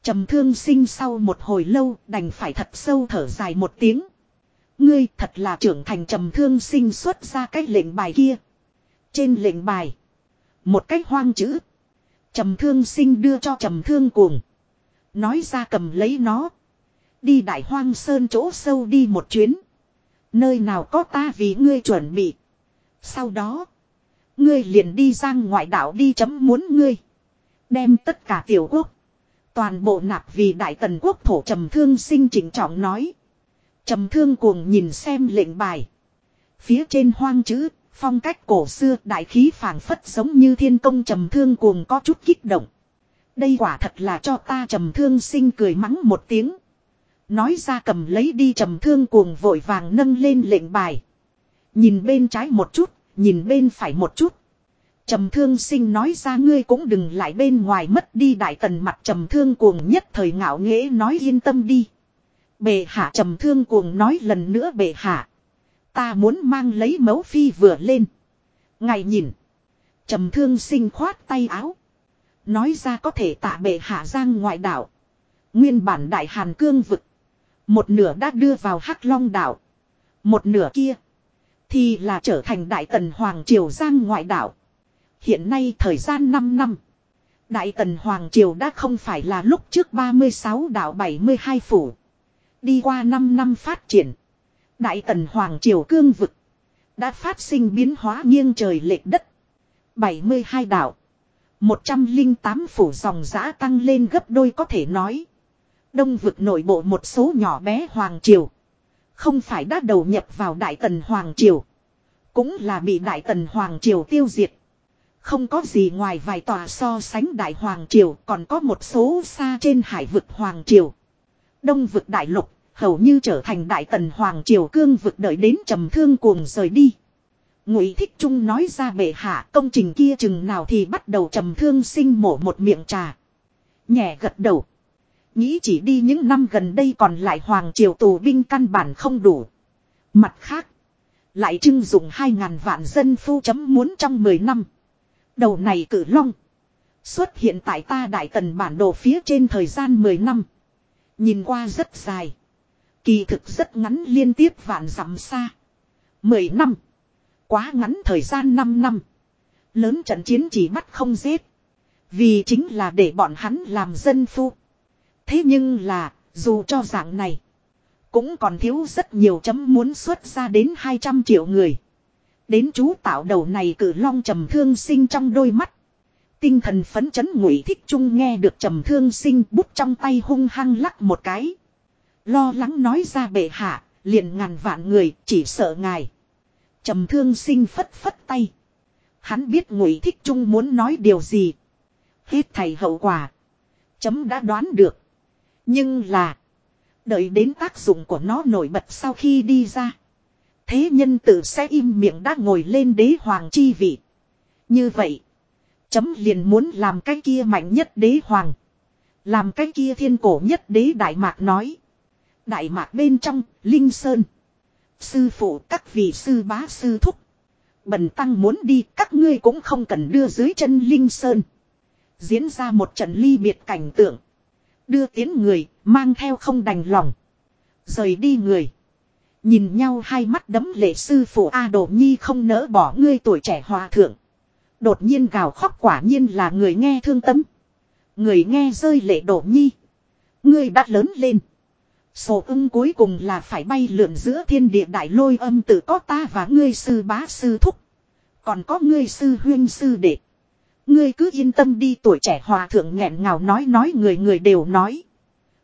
trầm thương sinh sau một hồi lâu đành phải thật sâu thở dài một tiếng. Ngươi thật là trưởng thành trầm thương sinh xuất ra cái lệnh bài kia. Trên lệnh bài. Một cách hoang chữ. Trầm thương sinh đưa cho trầm thương cuồng. Nói ra cầm lấy nó. Đi đại hoang sơn chỗ sâu đi một chuyến. Nơi nào có ta vì ngươi chuẩn bị. Sau đó. Ngươi liền đi sang ngoại đảo đi chấm muốn ngươi. Đem tất cả tiểu quốc. Toàn bộ nạp vì đại tần quốc thổ trầm thương sinh chỉnh trọng nói. Trầm thương cuồng nhìn xem lệnh bài. Phía trên hoang chữ, phong cách cổ xưa đại khí phảng phất giống như thiên công trầm thương cuồng có chút kích động. Đây quả thật là cho ta trầm thương sinh cười mắng một tiếng. Nói ra cầm lấy đi trầm thương cuồng vội vàng nâng lên lệnh bài. Nhìn bên trái một chút, nhìn bên phải một chút. Trầm thương sinh nói ra ngươi cũng đừng lại bên ngoài mất đi đại tần mặt trầm thương cuồng nhất thời ngạo nghễ nói yên tâm đi. Bệ hạ trầm thương cuồng nói lần nữa bệ hạ. Ta muốn mang lấy mẫu phi vừa lên. Ngài nhìn. Trầm thương sinh khoát tay áo. Nói ra có thể tạ bệ hạ giang ngoại đảo. Nguyên bản đại hàn cương vực. Một nửa đã đưa vào hắc long đảo. Một nửa kia. Thì là trở thành đại tần hoàng triều giang ngoại đảo. Hiện nay thời gian 5 năm. Đại tần hoàng triều đã không phải là lúc trước 36 đảo 72 phủ. Đi qua 5 năm phát triển. Đại tần Hoàng Triều Cương Vực. Đã phát sinh biến hóa nghiêng trời lệch đất. 72 đảo. 108 phủ dòng giã tăng lên gấp đôi có thể nói. Đông vực nội bộ một số nhỏ bé Hoàng Triều. Không phải đã đầu nhập vào Đại Tần Hoàng Triều. Cũng là bị Đại Tần Hoàng Triều tiêu diệt. Không có gì ngoài vài tòa so sánh Đại Hoàng Triều, còn có một số xa trên hải vực Hoàng Triều. Đông vực Đại Lục, hầu như trở thành đại tần hoàng triều cương vực đợi đến trầm thương cuồng rời đi ngụy thích trung nói ra bệ hạ, công trình kia chừng nào thì bắt đầu trầm thương sinh mổ một miệng trà nhẹ gật đầu nghĩ chỉ đi những năm gần đây còn lại hoàng triều tù binh căn bản không đủ mặt khác, lại trưng dụng hai ngàn vạn dân phu chấm muốn trong mười năm đầu này cử long, xuất hiện tại ta đại tần bản đồ phía trên thời gian mười năm nhìn qua rất dài Kỳ thực rất ngắn liên tiếp vạn dặm xa. Mười năm. Quá ngắn thời gian năm năm. Lớn trận chiến chỉ bắt không giết. Vì chính là để bọn hắn làm dân phu. Thế nhưng là, dù cho dạng này. Cũng còn thiếu rất nhiều chấm muốn xuất ra đến 200 triệu người. Đến chú tạo đầu này cử long trầm thương sinh trong đôi mắt. Tinh thần phấn chấn ngụy thích trung nghe được trầm thương sinh bút trong tay hung hăng lắc một cái. Lo lắng nói ra bệ hạ, liền ngàn vạn người chỉ sợ ngài. trầm thương sinh phất phất tay. Hắn biết ngụy thích trung muốn nói điều gì. Hết thầy hậu quả. Chấm đã đoán được. Nhưng là. Đợi đến tác dụng của nó nổi bật sau khi đi ra. Thế nhân tử sẽ im miệng đã ngồi lên đế hoàng chi vị. Như vậy. Chấm liền muốn làm cái kia mạnh nhất đế hoàng. Làm cái kia thiên cổ nhất đế đại mạc nói. Đại mạc bên trong, Linh Sơn. Sư phụ các vị sư bá sư thúc. Bần tăng muốn đi các ngươi cũng không cần đưa dưới chân Linh Sơn. Diễn ra một trận ly biệt cảnh tượng. Đưa tiến người, mang theo không đành lòng. Rời đi người. Nhìn nhau hai mắt đấm lệ sư phụ A Đồ Nhi không nỡ bỏ ngươi tuổi trẻ hòa thượng. Đột nhiên gào khóc quả nhiên là người nghe thương tâm. Người nghe rơi lệ Đồ Nhi. Ngươi đã lớn lên. Sổ ưng cuối cùng là phải bay lượn giữa thiên địa đại lôi âm tự có ta và ngươi sư bá sư thúc. Còn có ngươi sư huyên sư đệ. Ngươi cứ yên tâm đi, tuổi trẻ hòa thượng nghẹn ngào nói nói người người đều nói.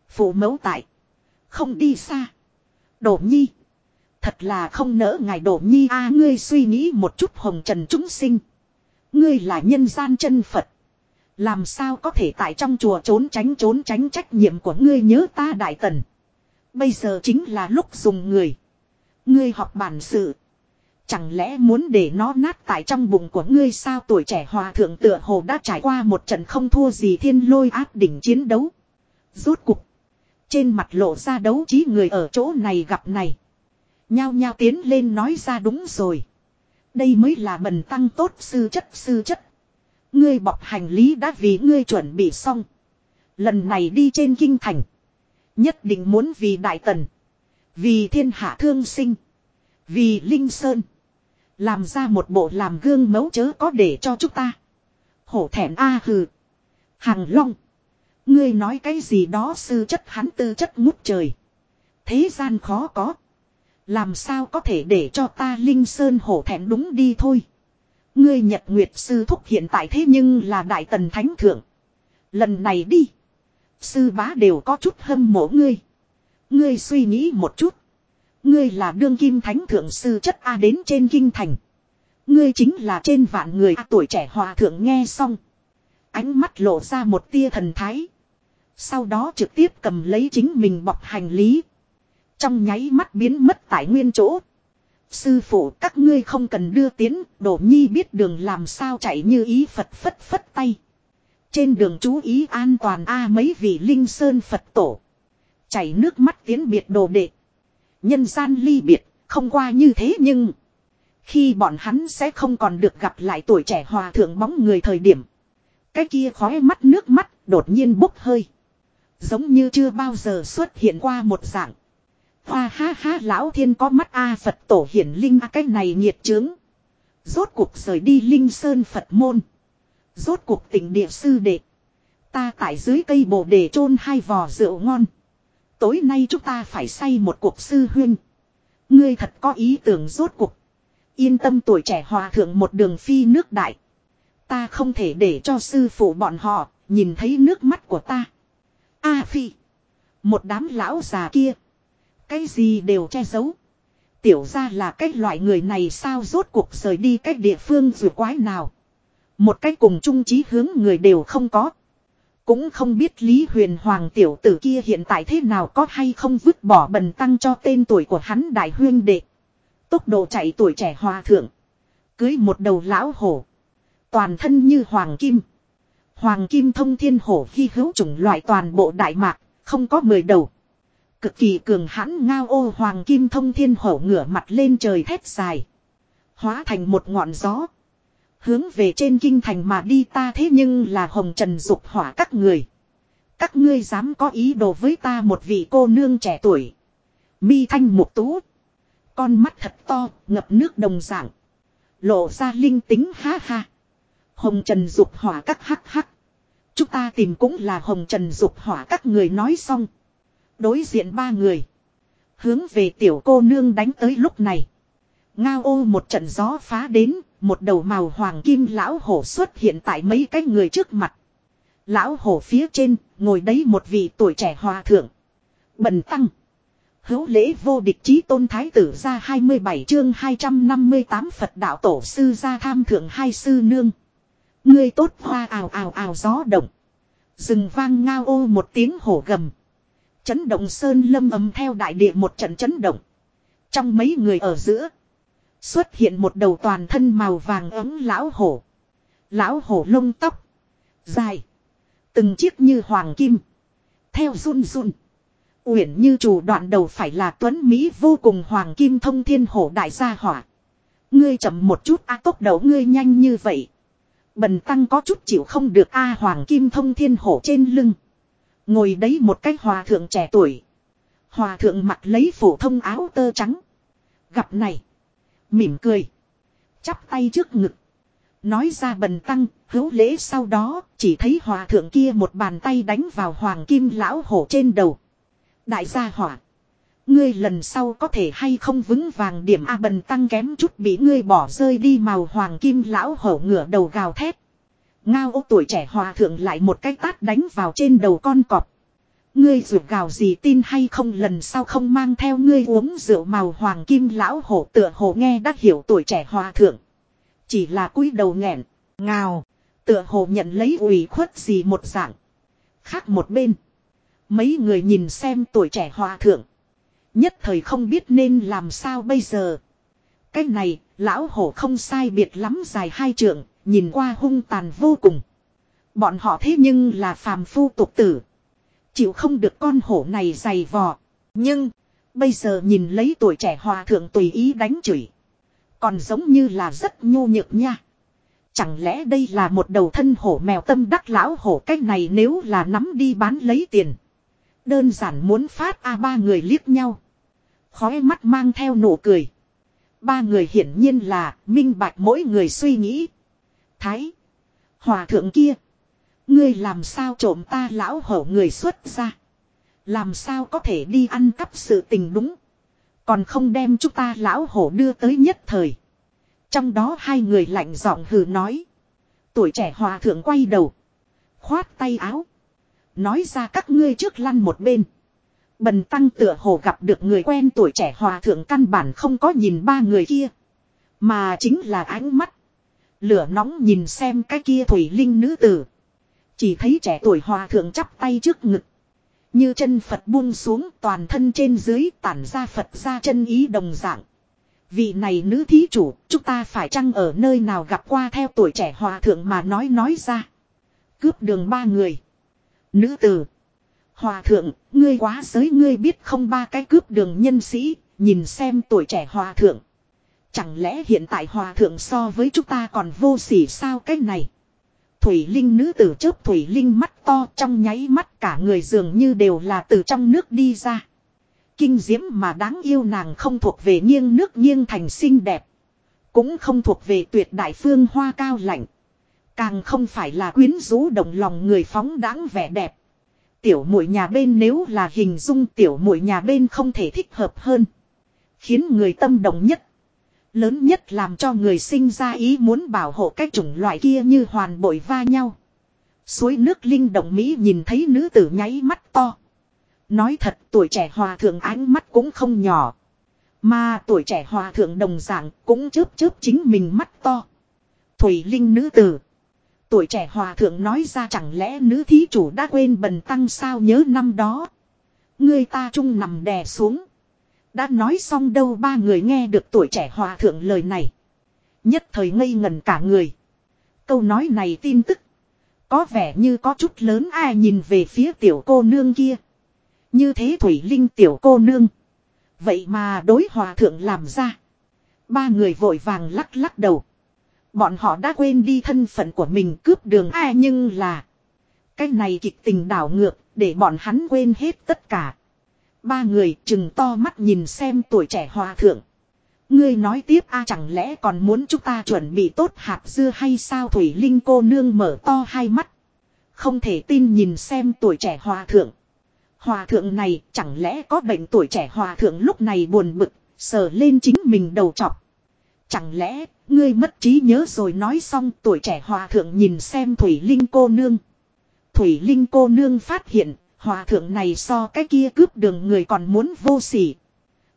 Phụ mẫu tại. Không đi xa. Đổ nhi. Thật là không nỡ ngài đổ nhi a, ngươi suy nghĩ một chút, hồng trần chúng sinh. Ngươi là nhân gian chân Phật. Làm sao có thể tại trong chùa trốn tránh trốn tránh trách nhiệm của ngươi nhớ ta đại tần. Bây giờ chính là lúc dùng người. Ngươi học bản sự. Chẳng lẽ muốn để nó nát tại trong bụng của ngươi sao tuổi trẻ hòa thượng tựa hồ đã trải qua một trận không thua gì thiên lôi áp đỉnh chiến đấu. Rốt cục. Trên mặt lộ ra đấu trí người ở chỗ này gặp này. Nhao nhao tiến lên nói ra đúng rồi. Đây mới là bần tăng tốt sư chất sư chất. Ngươi bọc hành lý đã vì ngươi chuẩn bị xong. Lần này đi trên kinh thành. Nhất định muốn vì Đại Tần. Vì thiên hạ thương sinh. Vì Linh Sơn. Làm ra một bộ làm gương mẫu chớ có để cho chúng ta. Hổ thẹn A hừ. Hàng long. Ngươi nói cái gì đó sư chất hắn tư chất ngút trời. Thế gian khó có. Làm sao có thể để cho ta Linh Sơn hổ thẹn đúng đi thôi. Ngươi Nhật Nguyệt Sư Thúc hiện tại thế nhưng là Đại Tần Thánh Thượng. Lần này đi. Sư bá đều có chút hâm mộ ngươi. Ngươi suy nghĩ một chút. Ngươi là đương kim thánh thượng sư chất A đến trên kinh thành. Ngươi chính là trên vạn người A tuổi trẻ hòa thượng nghe xong. Ánh mắt lộ ra một tia thần thái. Sau đó trực tiếp cầm lấy chính mình bọc hành lý. Trong nháy mắt biến mất tại nguyên chỗ. Sư phụ các ngươi không cần đưa tiến, đổ nhi biết đường làm sao chạy như ý Phật phất phất tay. Trên đường chú ý an toàn a mấy vị linh sơn Phật tổ. Chảy nước mắt tiến biệt đồ đệ. Nhân gian ly biệt, không qua như thế nhưng. Khi bọn hắn sẽ không còn được gặp lại tuổi trẻ hòa thượng bóng người thời điểm. Cái kia khói mắt nước mắt đột nhiên bốc hơi. Giống như chưa bao giờ xuất hiện qua một dạng. Hoa ha ha lão thiên có mắt A Phật tổ hiển linh A cái này nhiệt trướng. Rốt cuộc rời đi linh sơn Phật môn. Rốt cuộc tỉnh địa sư đệ. Ta tại dưới cây bồ đề chôn hai vò rượu ngon. Tối nay chúng ta phải say một cuộc sư huyên. Ngươi thật có ý tưởng rốt cuộc. Yên tâm tuổi trẻ hòa thượng một đường phi nước đại. Ta không thể để cho sư phụ bọn họ nhìn thấy nước mắt của ta. A phi. Một đám lão già kia. Cái gì đều che giấu. Tiểu ra là cái loại người này sao rốt cuộc rời đi cách địa phương dù quái nào. Một cách cùng chung chí hướng người đều không có. Cũng không biết Lý Huyền Hoàng tiểu tử kia hiện tại thế nào có hay không vứt bỏ bần tăng cho tên tuổi của hắn đại huyên đệ. Tốc độ chạy tuổi trẻ hòa thượng. Cưới một đầu lão hổ. Toàn thân như hoàng kim. Hoàng kim thông thiên hổ khi hữu chủng loại toàn bộ đại mạc, không có mười đầu. Cực kỳ cường hãn ngao ô hoàng kim thông thiên hổ ngửa mặt lên trời thét dài. Hóa thành một ngọn gió. Hướng về trên kinh thành mà đi ta thế nhưng là hồng trần dục hỏa các người. Các ngươi dám có ý đồ với ta một vị cô nương trẻ tuổi. Mi thanh mục tú. Con mắt thật to, ngập nước đồng dạng. Lộ ra linh tính ha ha. Hồng trần dục hỏa các hắc hắc. Chúng ta tìm cũng là hồng trần dục hỏa các người nói xong. Đối diện ba người. Hướng về tiểu cô nương đánh tới lúc này. Ngao ô một trận gió phá đến, một đầu màu hoàng kim lão hổ xuất hiện tại mấy cái người trước mặt. Lão hổ phía trên, ngồi đấy một vị tuổi trẻ hòa thượng. Bần tăng. Hữu lễ vô địch chí tôn thái tử ra 27 chương 258 Phật đạo tổ sư ra tham thượng hai sư nương. Người tốt hoa ào ào ào gió động. Rừng vang ngao ô một tiếng hổ gầm. Chấn động sơn lâm ấm theo đại địa một trận chấn động. Trong mấy người ở giữa. Xuất hiện một đầu toàn thân màu vàng ấm lão hổ. Lão hổ lông tóc. Dài. Từng chiếc như hoàng kim. Theo run run. Uyển như chủ đoạn đầu phải là tuấn Mỹ vô cùng hoàng kim thông thiên hổ đại gia hỏa. Ngươi chậm một chút, a tốc độ ngươi nhanh như vậy. Bần tăng có chút chịu không được a hoàng kim thông thiên hổ trên lưng. Ngồi đấy một cách hòa thượng trẻ tuổi. Hòa thượng mặc lấy phổ thông áo tơ trắng. Gặp này. Mỉm cười. Chắp tay trước ngực. Nói ra bần tăng, hữu lễ sau đó, chỉ thấy hòa thượng kia một bàn tay đánh vào hoàng kim lão hổ trên đầu. Đại gia hỏa. Ngươi lần sau có thể hay không vững vàng điểm A bần tăng kém chút bị ngươi bỏ rơi đi màu hoàng kim lão hổ ngửa đầu gào thét. Ngao ô tuổi trẻ hòa thượng lại một cái tát đánh vào trên đầu con cọp. Ngươi rượu gào gì tin hay không lần sau không mang theo ngươi uống rượu màu hoàng kim lão hổ tựa hồ nghe đắc hiểu tuổi trẻ hòa thượng. Chỉ là cúi đầu nghẹn, ngào, tựa hồ nhận lấy ủy khuất gì một dạng. Khác một bên. Mấy người nhìn xem tuổi trẻ hòa thượng. Nhất thời không biết nên làm sao bây giờ. Cái này, lão hổ không sai biệt lắm dài hai trượng, nhìn qua hung tàn vô cùng. Bọn họ thế nhưng là phàm phu tục tử. Chịu không được con hổ này dày vò. Nhưng, bây giờ nhìn lấy tuổi trẻ hòa thượng tùy ý đánh chửi. Còn giống như là rất nhu nhược nha. Chẳng lẽ đây là một đầu thân hổ mèo tâm đắc lão hổ cách này nếu là nắm đi bán lấy tiền. Đơn giản muốn phát a ba người liếc nhau. Khói mắt mang theo nụ cười. Ba người hiển nhiên là minh bạch mỗi người suy nghĩ. Thái. Hòa thượng kia. Ngươi làm sao trộm ta lão hổ người xuất ra. Làm sao có thể đi ăn cắp sự tình đúng. Còn không đem chúng ta lão hổ đưa tới nhất thời. Trong đó hai người lạnh giọng hừ nói. Tuổi trẻ hòa thượng quay đầu. Khoát tay áo. Nói ra các ngươi trước lăn một bên. Bần tăng tựa hồ gặp được người quen tuổi trẻ hòa thượng căn bản không có nhìn ba người kia. Mà chính là ánh mắt. Lửa nóng nhìn xem cái kia thủy linh nữ tử. Chỉ thấy trẻ tuổi hòa thượng chắp tay trước ngực. Như chân Phật buông xuống toàn thân trên dưới tản ra Phật ra chân ý đồng dạng. Vị này nữ thí chủ, chúng ta phải chăng ở nơi nào gặp qua theo tuổi trẻ hòa thượng mà nói nói ra. Cướp đường ba người. Nữ tử. Hòa thượng, ngươi quá giới ngươi biết không ba cái cướp đường nhân sĩ, nhìn xem tuổi trẻ hòa thượng. Chẳng lẽ hiện tại hòa thượng so với chúng ta còn vô sỉ sao cái này. Thủy Linh nữ tử chớp Thủy Linh mắt to, trong nháy mắt cả người dường như đều là từ trong nước đi ra. Kinh diễm mà đáng yêu nàng không thuộc về nghiêng nước nghiêng thành xinh đẹp. Cũng không thuộc về tuyệt đại phương hoa cao lạnh. Càng không phải là quyến rũ động lòng người phóng đáng vẻ đẹp. Tiểu muội nhà bên nếu là hình dung tiểu muội nhà bên không thể thích hợp hơn. Khiến người tâm động nhất. Lớn nhất làm cho người sinh ra ý muốn bảo hộ cái chủng loại kia như hoàn bội va nhau. Suối nước linh động Mỹ nhìn thấy nữ tử nháy mắt to. Nói thật, tuổi trẻ hòa thượng ánh mắt cũng không nhỏ. Mà tuổi trẻ hòa thượng đồng dạng cũng chớp chớp chính mình mắt to. Thủy linh nữ tử. Tuổi trẻ hòa thượng nói ra chẳng lẽ nữ thí chủ đã quên bần tăng sao nhớ năm đó. Người ta chung nằm đè xuống. Đã nói xong đâu ba người nghe được tuổi trẻ hòa thượng lời này. Nhất thời ngây ngần cả người. Câu nói này tin tức. Có vẻ như có chút lớn ai nhìn về phía tiểu cô nương kia. Như thế Thủy Linh tiểu cô nương. Vậy mà đối hòa thượng làm ra. Ba người vội vàng lắc lắc đầu. Bọn họ đã quên đi thân phận của mình cướp đường ai nhưng là. Cái này kịch tình đảo ngược để bọn hắn quên hết tất cả. Ba người chừng to mắt nhìn xem tuổi trẻ hòa thượng. Ngươi nói tiếp a chẳng lẽ còn muốn chúng ta chuẩn bị tốt hạt dưa hay sao Thủy Linh cô nương mở to hai mắt. Không thể tin nhìn xem tuổi trẻ hòa thượng. Hòa thượng này chẳng lẽ có bệnh tuổi trẻ hòa thượng lúc này buồn bực, sờ lên chính mình đầu trọc. Chẳng lẽ, ngươi mất trí nhớ rồi nói xong tuổi trẻ hòa thượng nhìn xem Thủy Linh cô nương. Thủy Linh cô nương phát hiện, hòa thượng này so cái kia cướp đường người còn muốn vô sỉ.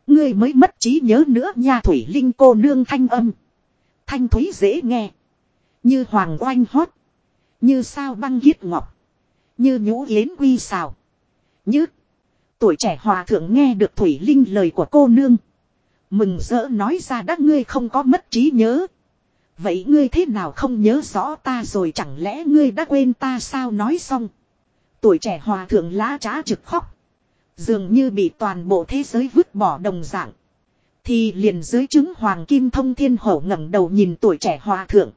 Ngươi mới mất trí nhớ nữa nha Thủy Linh cô nương thanh âm. Thanh thúy dễ nghe. Như hoàng oanh hót. Như sao băng giết ngọc. Như nhũ yến quy xào. Như. Tuổi trẻ hòa thượng nghe được Thủy Linh lời của cô nương. Mừng rỡ nói ra đã ngươi không có mất trí nhớ. Vậy ngươi thế nào không nhớ rõ ta rồi chẳng lẽ ngươi đã quên ta sao nói xong. Tuổi trẻ hòa thượng lá trá trực khóc. Dường như bị toàn bộ thế giới vứt bỏ đồng dạng. Thì liền dưới chứng hoàng kim thông thiên hổ ngẩng đầu nhìn tuổi trẻ hòa thượng.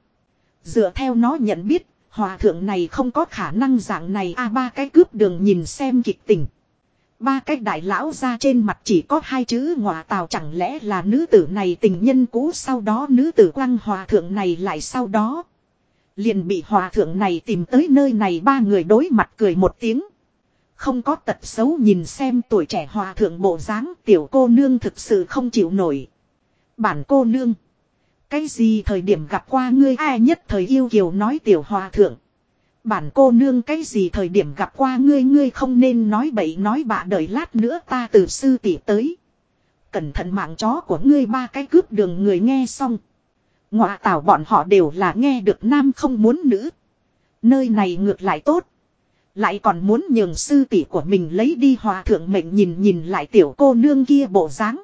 Dựa theo nó nhận biết, hòa thượng này không có khả năng dạng này a ba cái cướp đường nhìn xem kịch tình. Ba cái đại lão ra trên mặt chỉ có hai chữ ngọa tào chẳng lẽ là nữ tử này tình nhân cũ sau đó nữ tử quăng hòa thượng này lại sau đó. Liền bị hòa thượng này tìm tới nơi này ba người đối mặt cười một tiếng. Không có tật xấu nhìn xem tuổi trẻ hòa thượng bộ dáng tiểu cô nương thực sự không chịu nổi. Bản cô nương. Cái gì thời điểm gặp qua ngươi ai nhất thời yêu kiều nói tiểu hòa thượng. Bản cô nương, cái gì thời điểm gặp qua ngươi ngươi không nên nói bậy, nói bạ, đợi lát nữa ta từ sư tỷ tới. Cẩn thận mạng chó của ngươi ba cái cướp đường người nghe xong. Ngọa tảo bọn họ đều là nghe được nam không muốn nữ. Nơi này ngược lại tốt. Lại còn muốn nhường sư tỷ của mình lấy đi hòa thượng mệnh nhìn nhìn lại tiểu cô nương kia bộ dáng.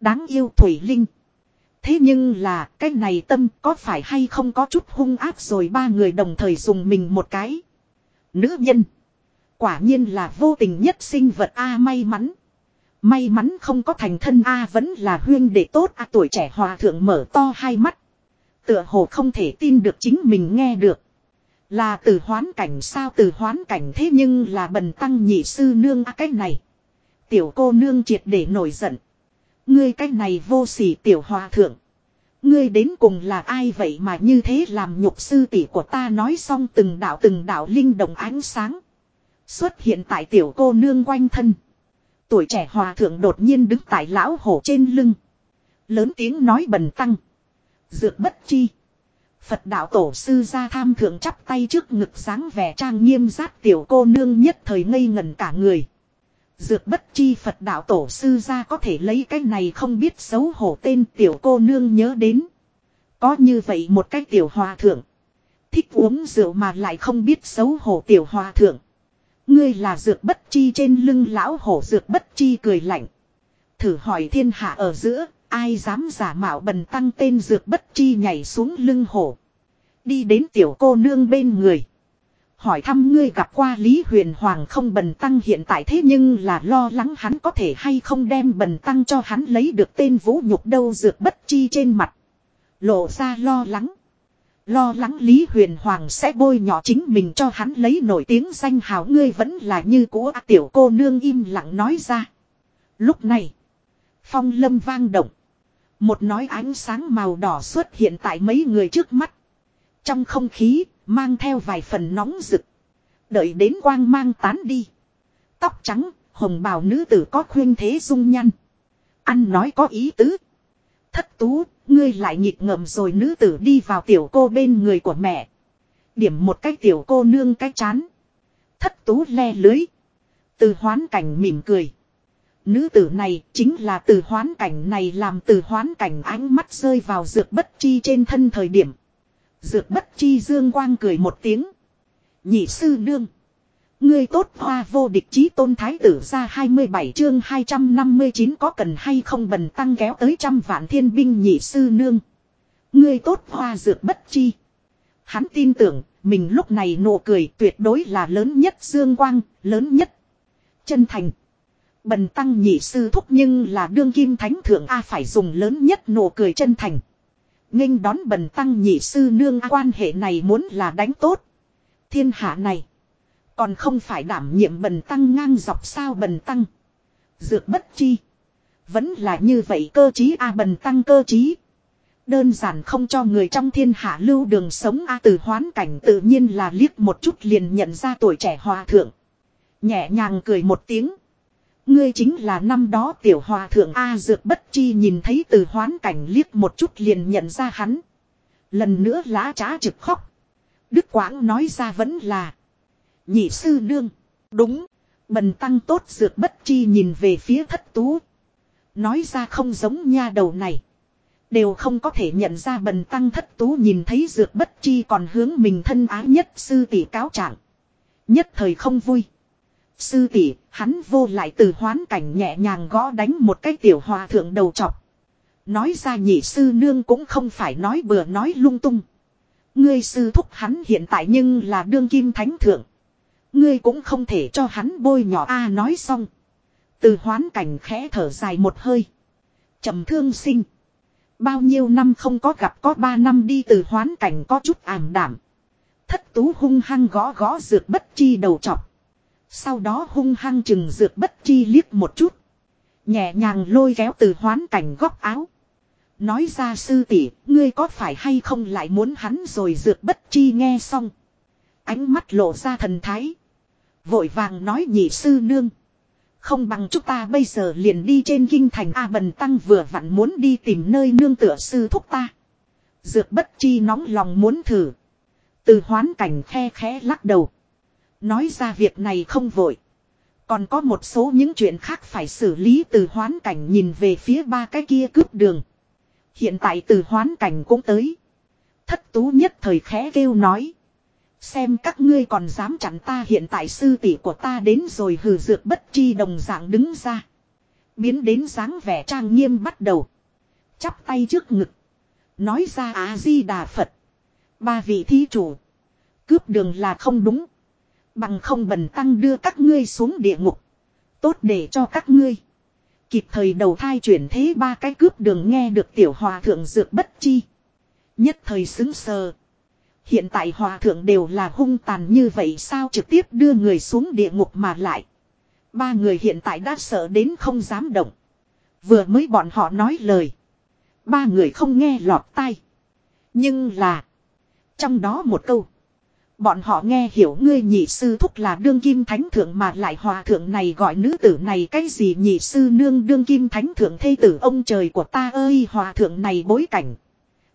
Đáng yêu Thủy Linh. Thế nhưng là, cái này tâm có phải hay không có chút hung ác rồi ba người đồng thời dùng mình một cái. Nữ nhân. Quả nhiên là vô tình nhất sinh vật A may mắn. May mắn không có thành thân A vẫn là huyên để tốt A tuổi trẻ hòa thượng mở to hai mắt. Tựa hồ không thể tin được chính mình nghe được. Là từ hoán cảnh sao từ hoán cảnh thế nhưng là bần tăng nhị sư nương à, A cách này. Tiểu cô nương triệt để nổi giận. Ngươi cách này vô sỉ tiểu hòa thượng. Ngươi đến cùng là ai vậy mà như thế làm nhục sư tỷ của ta nói xong từng đạo từng đạo linh động ánh sáng. Xuất hiện tại tiểu cô nương quanh thân. Tuổi trẻ hòa thượng đột nhiên đứng tại lão hổ trên lưng. Lớn tiếng nói bần tăng. Dược bất chi. Phật đạo tổ sư ra tham thượng chắp tay trước ngực sáng vẻ trang nghiêm giác tiểu cô nương nhất thời ngây ngần cả người. Dược bất chi Phật đạo tổ sư ra có thể lấy cái này không biết xấu hổ tên tiểu cô nương nhớ đến. Có như vậy một cái tiểu hòa thượng. Thích uống rượu mà lại không biết xấu hổ tiểu hòa thượng. Ngươi là dược bất chi trên lưng lão hổ dược bất chi cười lạnh. Thử hỏi thiên hạ ở giữa, ai dám giả mạo bần tăng tên dược bất chi nhảy xuống lưng hổ. Đi đến tiểu cô nương bên người. Hỏi thăm ngươi gặp qua Lý Huyền Hoàng không bần tăng hiện tại thế nhưng là lo lắng hắn có thể hay không đem bần tăng cho hắn lấy được tên vũ nhục đâu dược bất chi trên mặt. Lộ ra lo lắng. Lo lắng Lý Huyền Hoàng sẽ bôi nhỏ chính mình cho hắn lấy nổi tiếng danh hào ngươi vẫn là như của à, tiểu cô nương im lặng nói ra. Lúc này, phong lâm vang động. Một nói ánh sáng màu đỏ xuất hiện tại mấy người trước mắt. Trong không khí, mang theo vài phần nóng rực. Đợi đến quang mang tán đi. Tóc trắng, hồng bào nữ tử có khuyên thế dung nhăn. Ăn nói có ý tứ. Thất tú, ngươi lại nhịp ngậm rồi nữ tử đi vào tiểu cô bên người của mẹ. Điểm một cái tiểu cô nương cái chán. Thất tú le lưới. Từ hoán cảnh mỉm cười. Nữ tử này chính là từ hoán cảnh này làm từ hoán cảnh ánh mắt rơi vào dược bất chi trên thân thời điểm. Dược bất chi dương quang cười một tiếng. Nhị sư nương. Ngươi tốt hoa vô địch chí tôn thái tử ra 27 chương 259 có cần hay không bần tăng kéo tới trăm vạn thiên binh nhị sư nương. Ngươi tốt hoa dược bất chi. Hắn tin tưởng, mình lúc này nụ cười tuyệt đối là lớn nhất dương quang, lớn nhất. Chân thành. Bần tăng nhị sư thúc nhưng là đương kim thánh thượng A phải dùng lớn nhất nụ cười chân thành. nghênh đón bần tăng nhị sư nương, A quan hệ này muốn là đánh tốt. Thiên hạ này. Còn không phải đảm nhiệm bần tăng ngang dọc sao bần tăng. Dược bất chi. Vẫn là như vậy cơ chí A bần tăng cơ chí. Đơn giản không cho người trong thiên hạ lưu đường sống, A từ hoán cảnh tự nhiên là liếc một chút liền nhận ra tuổi trẻ hòa thượng. Nhẹ nhàng cười một tiếng. Ngươi chính là năm đó tiểu hòa thượng A dược bất chi nhìn thấy từ hoán cảnh liếc một chút liền nhận ra hắn. Lần nữa lá trá trực khóc. Đức Quảng nói ra vẫn là. Nhị sư nương. Đúng. Bần tăng tốt dược bất chi nhìn về phía thất tú. Nói ra không giống nha đầu này. Đều không có thể nhận ra bần tăng thất tú nhìn thấy dược bất chi còn hướng mình thân ái nhất sư tỷ cáo trạng. Nhất thời không vui. Sư tỷ, hắn vô lại từ hoán cảnh nhẹ nhàng gõ đánh một cái tiểu hòa thượng đầu chọc. Nói ra nhị sư nương cũng không phải nói bừa nói lung tung. Ngươi sư thúc hắn hiện tại nhưng là đương kim thánh thượng. Ngươi cũng không thể cho hắn bôi nhỏ a nói xong. Từ hoán cảnh khẽ thở dài một hơi. trầm thương sinh. Bao nhiêu năm không có gặp có ba năm đi từ hoán cảnh có chút ảm đảm. Thất tú hung hăng gõ gõ dược bất chi đầu chọc. Sau đó hung hăng chừng dược bất chi liếc một chút. Nhẹ nhàng lôi kéo từ hoán cảnh góc áo. Nói ra sư tỷ, ngươi có phải hay không lại muốn hắn rồi dược bất chi nghe xong. Ánh mắt lộ ra thần thái. Vội vàng nói nhị sư nương. Không bằng chúng ta bây giờ liền đi trên kinh thành A Bần Tăng vừa vặn muốn đi tìm nơi nương tựa sư thúc ta. Dược bất chi nóng lòng muốn thử. Từ hoán cảnh khe khẽ lắc đầu. Nói ra việc này không vội. Còn có một số những chuyện khác phải xử lý từ hoán cảnh nhìn về phía ba cái kia cướp đường. Hiện tại từ hoán cảnh cũng tới. Thất tú nhất thời khẽ kêu nói. Xem các ngươi còn dám chặn ta hiện tại sư tỷ của ta đến rồi hừ dược bất chi đồng dạng đứng ra. Biến đến dáng vẻ trang nghiêm bắt đầu. Chắp tay trước ngực. Nói ra á di đà Phật. Ba vị thí chủ. Cướp đường là không đúng. Bằng không bần tăng đưa các ngươi xuống địa ngục. Tốt để cho các ngươi. Kịp thời đầu thai chuyển thế ba cái cướp đường nghe được tiểu hòa thượng dược bất chi. Nhất thời xứng sờ. Hiện tại hòa thượng đều là hung tàn như vậy sao trực tiếp đưa người xuống địa ngục mà lại. Ba người hiện tại đã sợ đến không dám động. Vừa mới bọn họ nói lời. Ba người không nghe lọt tai. Nhưng là. Trong đó một câu. Bọn họ nghe hiểu ngươi nhị sư thúc là đương kim thánh thượng mà lại hòa thượng này gọi nữ tử này cái gì nhị sư nương đương kim thánh thượng thây tử ông trời của ta ơi, hòa thượng này bối cảnh.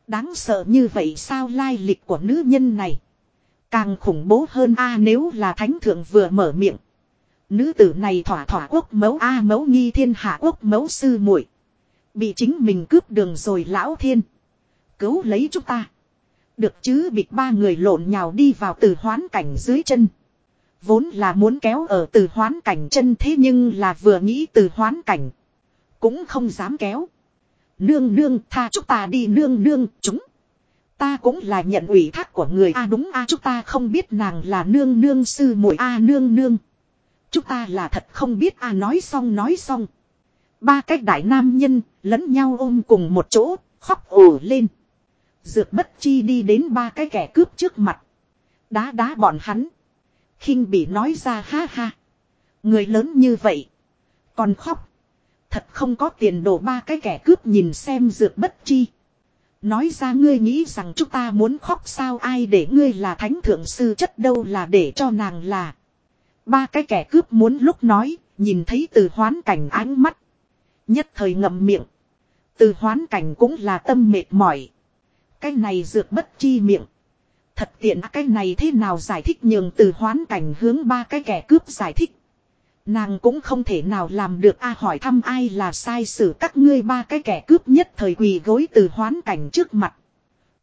Đáng sợ như vậy sao lai lịch của nữ nhân này. Càng khủng bố hơn a, nếu là thánh thượng vừa mở miệng. Nữ tử này thỏa thỏa quốc mẫu a, mẫu nghi thiên hạ quốc mẫu sư muội Bị chính mình cướp đường rồi lão thiên. Cứu lấy chúng ta. Được chứ bịt ba người lộn nhào đi vào từ hoán cảnh dưới chân. Vốn là muốn kéo ở từ hoán cảnh chân thế nhưng là vừa nghĩ từ hoán cảnh. Cũng không dám kéo. Nương nương, tha chúng ta đi nương nương, chúng. Ta cũng là nhận ủy thác của người a đúng a, chúng ta không biết nàng là nương nương sư muội a nương nương. Chúng ta là thật không biết a nói xong nói xong. Ba cách đại nam nhân lẫn nhau ôm cùng một chỗ, khóc ồ lên. Dược bất chi đi đến ba cái kẻ cướp trước mặt. Đá đá bọn hắn. khinh bị nói ra ha ha. Người lớn như vậy. Còn khóc. Thật không có tiền đổ ba cái kẻ cướp nhìn xem dược bất chi. Nói ra ngươi nghĩ rằng chúng ta muốn khóc sao ai để ngươi là thánh thượng sư chất đâu là để cho nàng là. Ba cái kẻ cướp muốn lúc nói, nhìn thấy từ hoán cảnh ánh mắt. Nhất thời ngậm miệng. Từ hoán cảnh cũng là tâm mệt mỏi. Cái này dược bất chi miệng. Thật tiện à, cái này thế nào giải thích nhường từ hoán cảnh hướng ba cái kẻ cướp giải thích. Nàng cũng không thể nào làm được a hỏi thăm ai là sai xử các ngươi ba cái kẻ cướp nhất thời quỳ gối từ hoán cảnh trước mặt.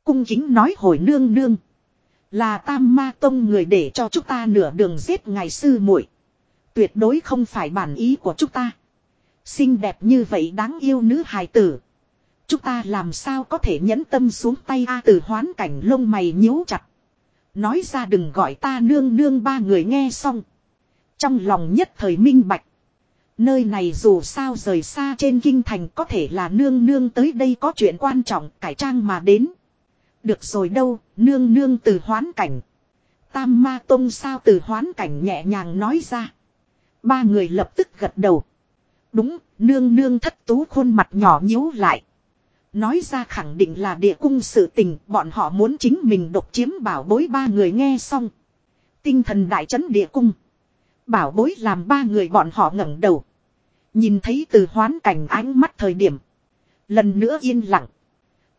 Cung kính nói hồi nương nương. Là tam ma tông người để cho chúng ta nửa đường giết ngài sư muội Tuyệt đối không phải bản ý của chúng ta. Xinh đẹp như vậy đáng yêu nữ hài tử. Chúng ta làm sao có thể nhẫn tâm xuống tay A từ hoán cảnh lông mày nhíu chặt. Nói ra đừng gọi ta nương nương ba người nghe xong. Trong lòng nhất thời minh bạch. Nơi này dù sao rời xa trên kinh thành có thể là nương nương tới đây có chuyện quan trọng cải trang mà đến. Được rồi đâu, nương nương từ hoán cảnh. Tam ma tông sao từ hoán cảnh nhẹ nhàng nói ra. Ba người lập tức gật đầu. Đúng, nương nương thất tú khuôn mặt nhỏ nhíu lại. Nói ra khẳng định là địa cung sự tình, bọn họ muốn chính mình độc chiếm bảo bối ba người nghe xong. Tinh thần đại chấn địa cung. Bảo bối làm ba người bọn họ ngẩng đầu. Nhìn thấy từ hoán cảnh ánh mắt thời điểm. Lần nữa yên lặng.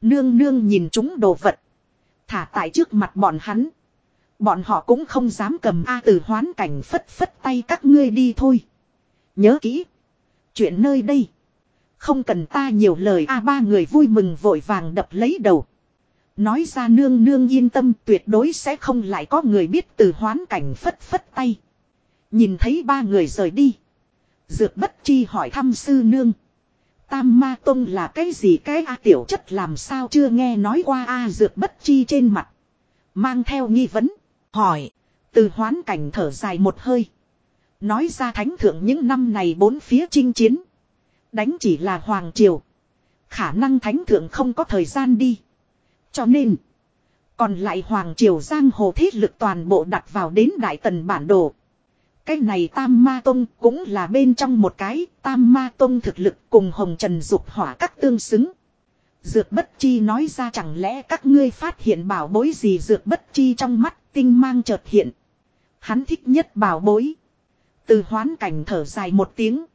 Nương nương nhìn chúng đồ vật. Thả tại trước mặt bọn hắn. Bọn họ cũng không dám cầm A từ hoán cảnh phất phất tay các ngươi đi thôi. Nhớ kỹ. Chuyện nơi đây. Không cần ta nhiều lời, a ba người vui mừng vội vàng đập lấy đầu. Nói ra nương nương yên tâm, tuyệt đối sẽ không lại có người biết từ hoán cảnh phất phất tay. Nhìn thấy ba người rời đi. Dược bất chi hỏi thăm sư nương. Tam ma tông là cái gì, cái a tiểu chất làm sao chưa nghe nói qua a dược bất chi trên mặt. Mang theo nghi vấn. Hỏi. Từ hoán cảnh thở dài một hơi. Nói ra thánh thượng những năm này bốn phía chinh chiến. Đánh chỉ là Hoàng Triều. Khả năng thánh thượng không có thời gian đi. Cho nên. Còn lại Hoàng Triều Giang Hồ thiết lực toàn bộ đặt vào đến Đại Tần bản đồ. Cái này Tam Ma Tông cũng là bên trong một cái Tam Ma Tông thực lực cùng Hồng Trần Dục hỏa các tương xứng. Dược bất chi nói ra chẳng lẽ các ngươi phát hiện bảo bối gì dược bất chi trong mắt tinh mang chợt hiện. Hắn thích nhất bảo bối. Từ hoán cảnh thở dài một tiếng.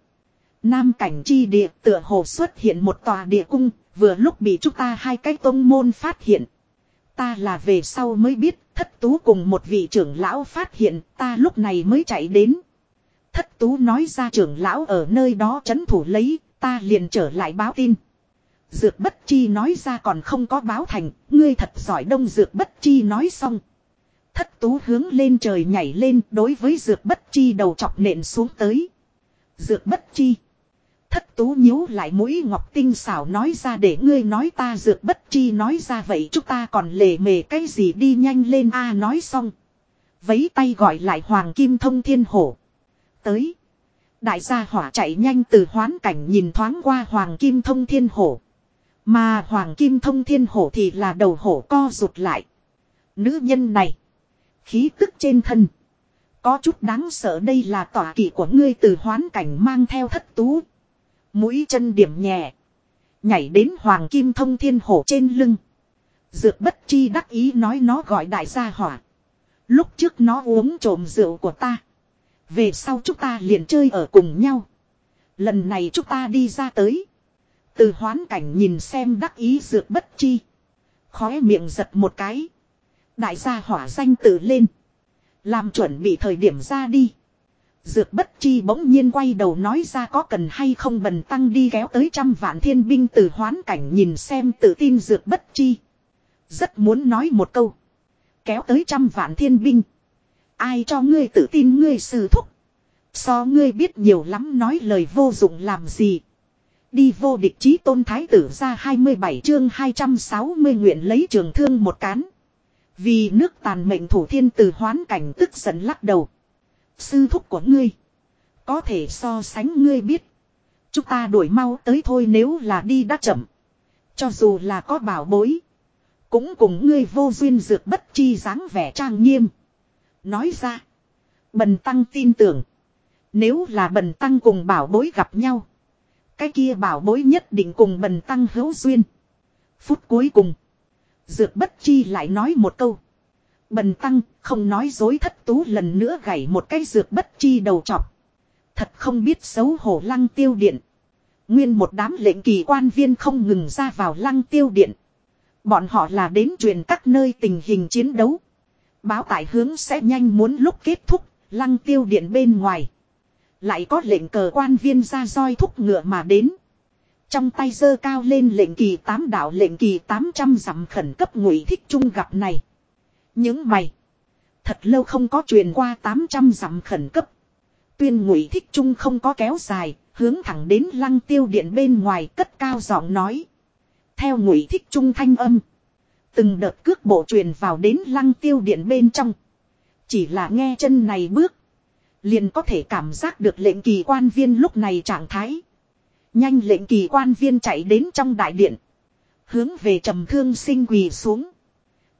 Nam cảnh chi địa tựa hồ xuất hiện một tòa địa cung, vừa lúc bị chúng ta hai cái tông môn phát hiện. Ta là về sau mới biết, thất tú cùng một vị trưởng lão phát hiện, ta lúc này mới chạy đến. Thất tú nói ra trưởng lão ở nơi đó chấn thủ lấy, ta liền trở lại báo tin. Dược bất chi nói ra còn không có báo thành, ngươi thật giỏi đông dược bất chi nói xong. Thất tú hướng lên trời nhảy lên đối với dược bất chi đầu chọc nện xuống tới. Dược bất chi. Thất tú nhíu lại mũi ngọc tinh xảo nói ra để ngươi nói ta dược bất chi nói ra vậy chúng ta còn lề mề cái gì đi nhanh lên a à, nói xong. Vấy tay gọi lại hoàng kim thông thiên hổ. Tới. Đại gia hỏa chạy nhanh từ hoán cảnh nhìn thoáng qua hoàng kim thông thiên hổ. Mà hoàng kim thông thiên hổ thì là đầu hổ co rụt lại. Nữ nhân này. Khí tức trên thân. Có chút đáng sợ đây là tỏa kỵ của ngươi từ hoán cảnh mang theo thất tú. Mũi chân điểm nhẹ. Nhảy đến hoàng kim thông thiên hổ trên lưng. Dược bất chi đắc ý nói nó gọi đại gia hỏa. Lúc trước nó uống trộm rượu của ta. Về sau chúng ta liền chơi ở cùng nhau. Lần này chúng ta đi ra tới. Từ hoán cảnh nhìn xem đắc ý dược bất chi. Khóe miệng giật một cái. Đại gia hỏa danh tự lên. Làm chuẩn bị thời điểm ra đi. Dược bất chi bỗng nhiên quay đầu nói ra có cần hay không bần tăng đi kéo tới trăm vạn thiên binh từ hoán cảnh nhìn xem tự tin dược bất chi. Rất muốn nói một câu. Kéo tới trăm vạn thiên binh. Ai cho ngươi tự tin ngươi sư thúc. So ngươi biết nhiều lắm nói lời vô dụng làm gì. Đi vô địch chí tôn thái tử ra 27 chương 260 nguyện lấy trường thương một cán. Vì nước tàn mệnh thủ thiên từ hoán cảnh tức giận lắc đầu. Sư thúc của ngươi. Có thể so sánh ngươi biết. Chúng ta đuổi mau tới thôi nếu là đi đã chậm. Cho dù là có bảo bối. Cũng cùng ngươi vô duyên dược bất chi dáng vẻ trang nghiêm. Nói ra. Bần tăng tin tưởng. Nếu là bần tăng cùng bảo bối gặp nhau. Cái kia bảo bối nhất định cùng bần tăng hữu duyên. Phút cuối cùng. Dược bất chi lại nói một câu. Bần tăng không nói dối thất tú lần nữa gảy một cái dược bất chi đầu chọc. Thật không biết xấu hổ lăng tiêu điện. Nguyên một đám lệnh kỳ quan viên không ngừng ra vào lăng tiêu điện. Bọn họ là đến truyền các nơi tình hình chiến đấu. Báo tải hướng sẽ nhanh muốn lúc kết thúc, lăng tiêu điện bên ngoài. Lại có lệnh cờ quan viên ra roi thúc ngựa mà đến. Trong tay dơ cao lên lệnh kỳ tám đạo lệnh kỳ 800 dặm khẩn cấp ngụy thích trung gặp này. Những mày. Thật lâu không có truyền qua 800 dặm khẩn cấp. Tuyên ngụy thích trung không có kéo dài, hướng thẳng đến lăng tiêu điện bên ngoài cất cao giọng nói. Theo ngụy thích trung thanh âm. Từng đợt cước bộ truyền vào đến lăng tiêu điện bên trong. Chỉ là nghe chân này bước. Liền có thể cảm giác được lệnh kỳ quan viên lúc này trạng thái. Nhanh lệnh kỳ quan viên chạy đến trong đại điện. Hướng về trầm thương sinh quỳ xuống.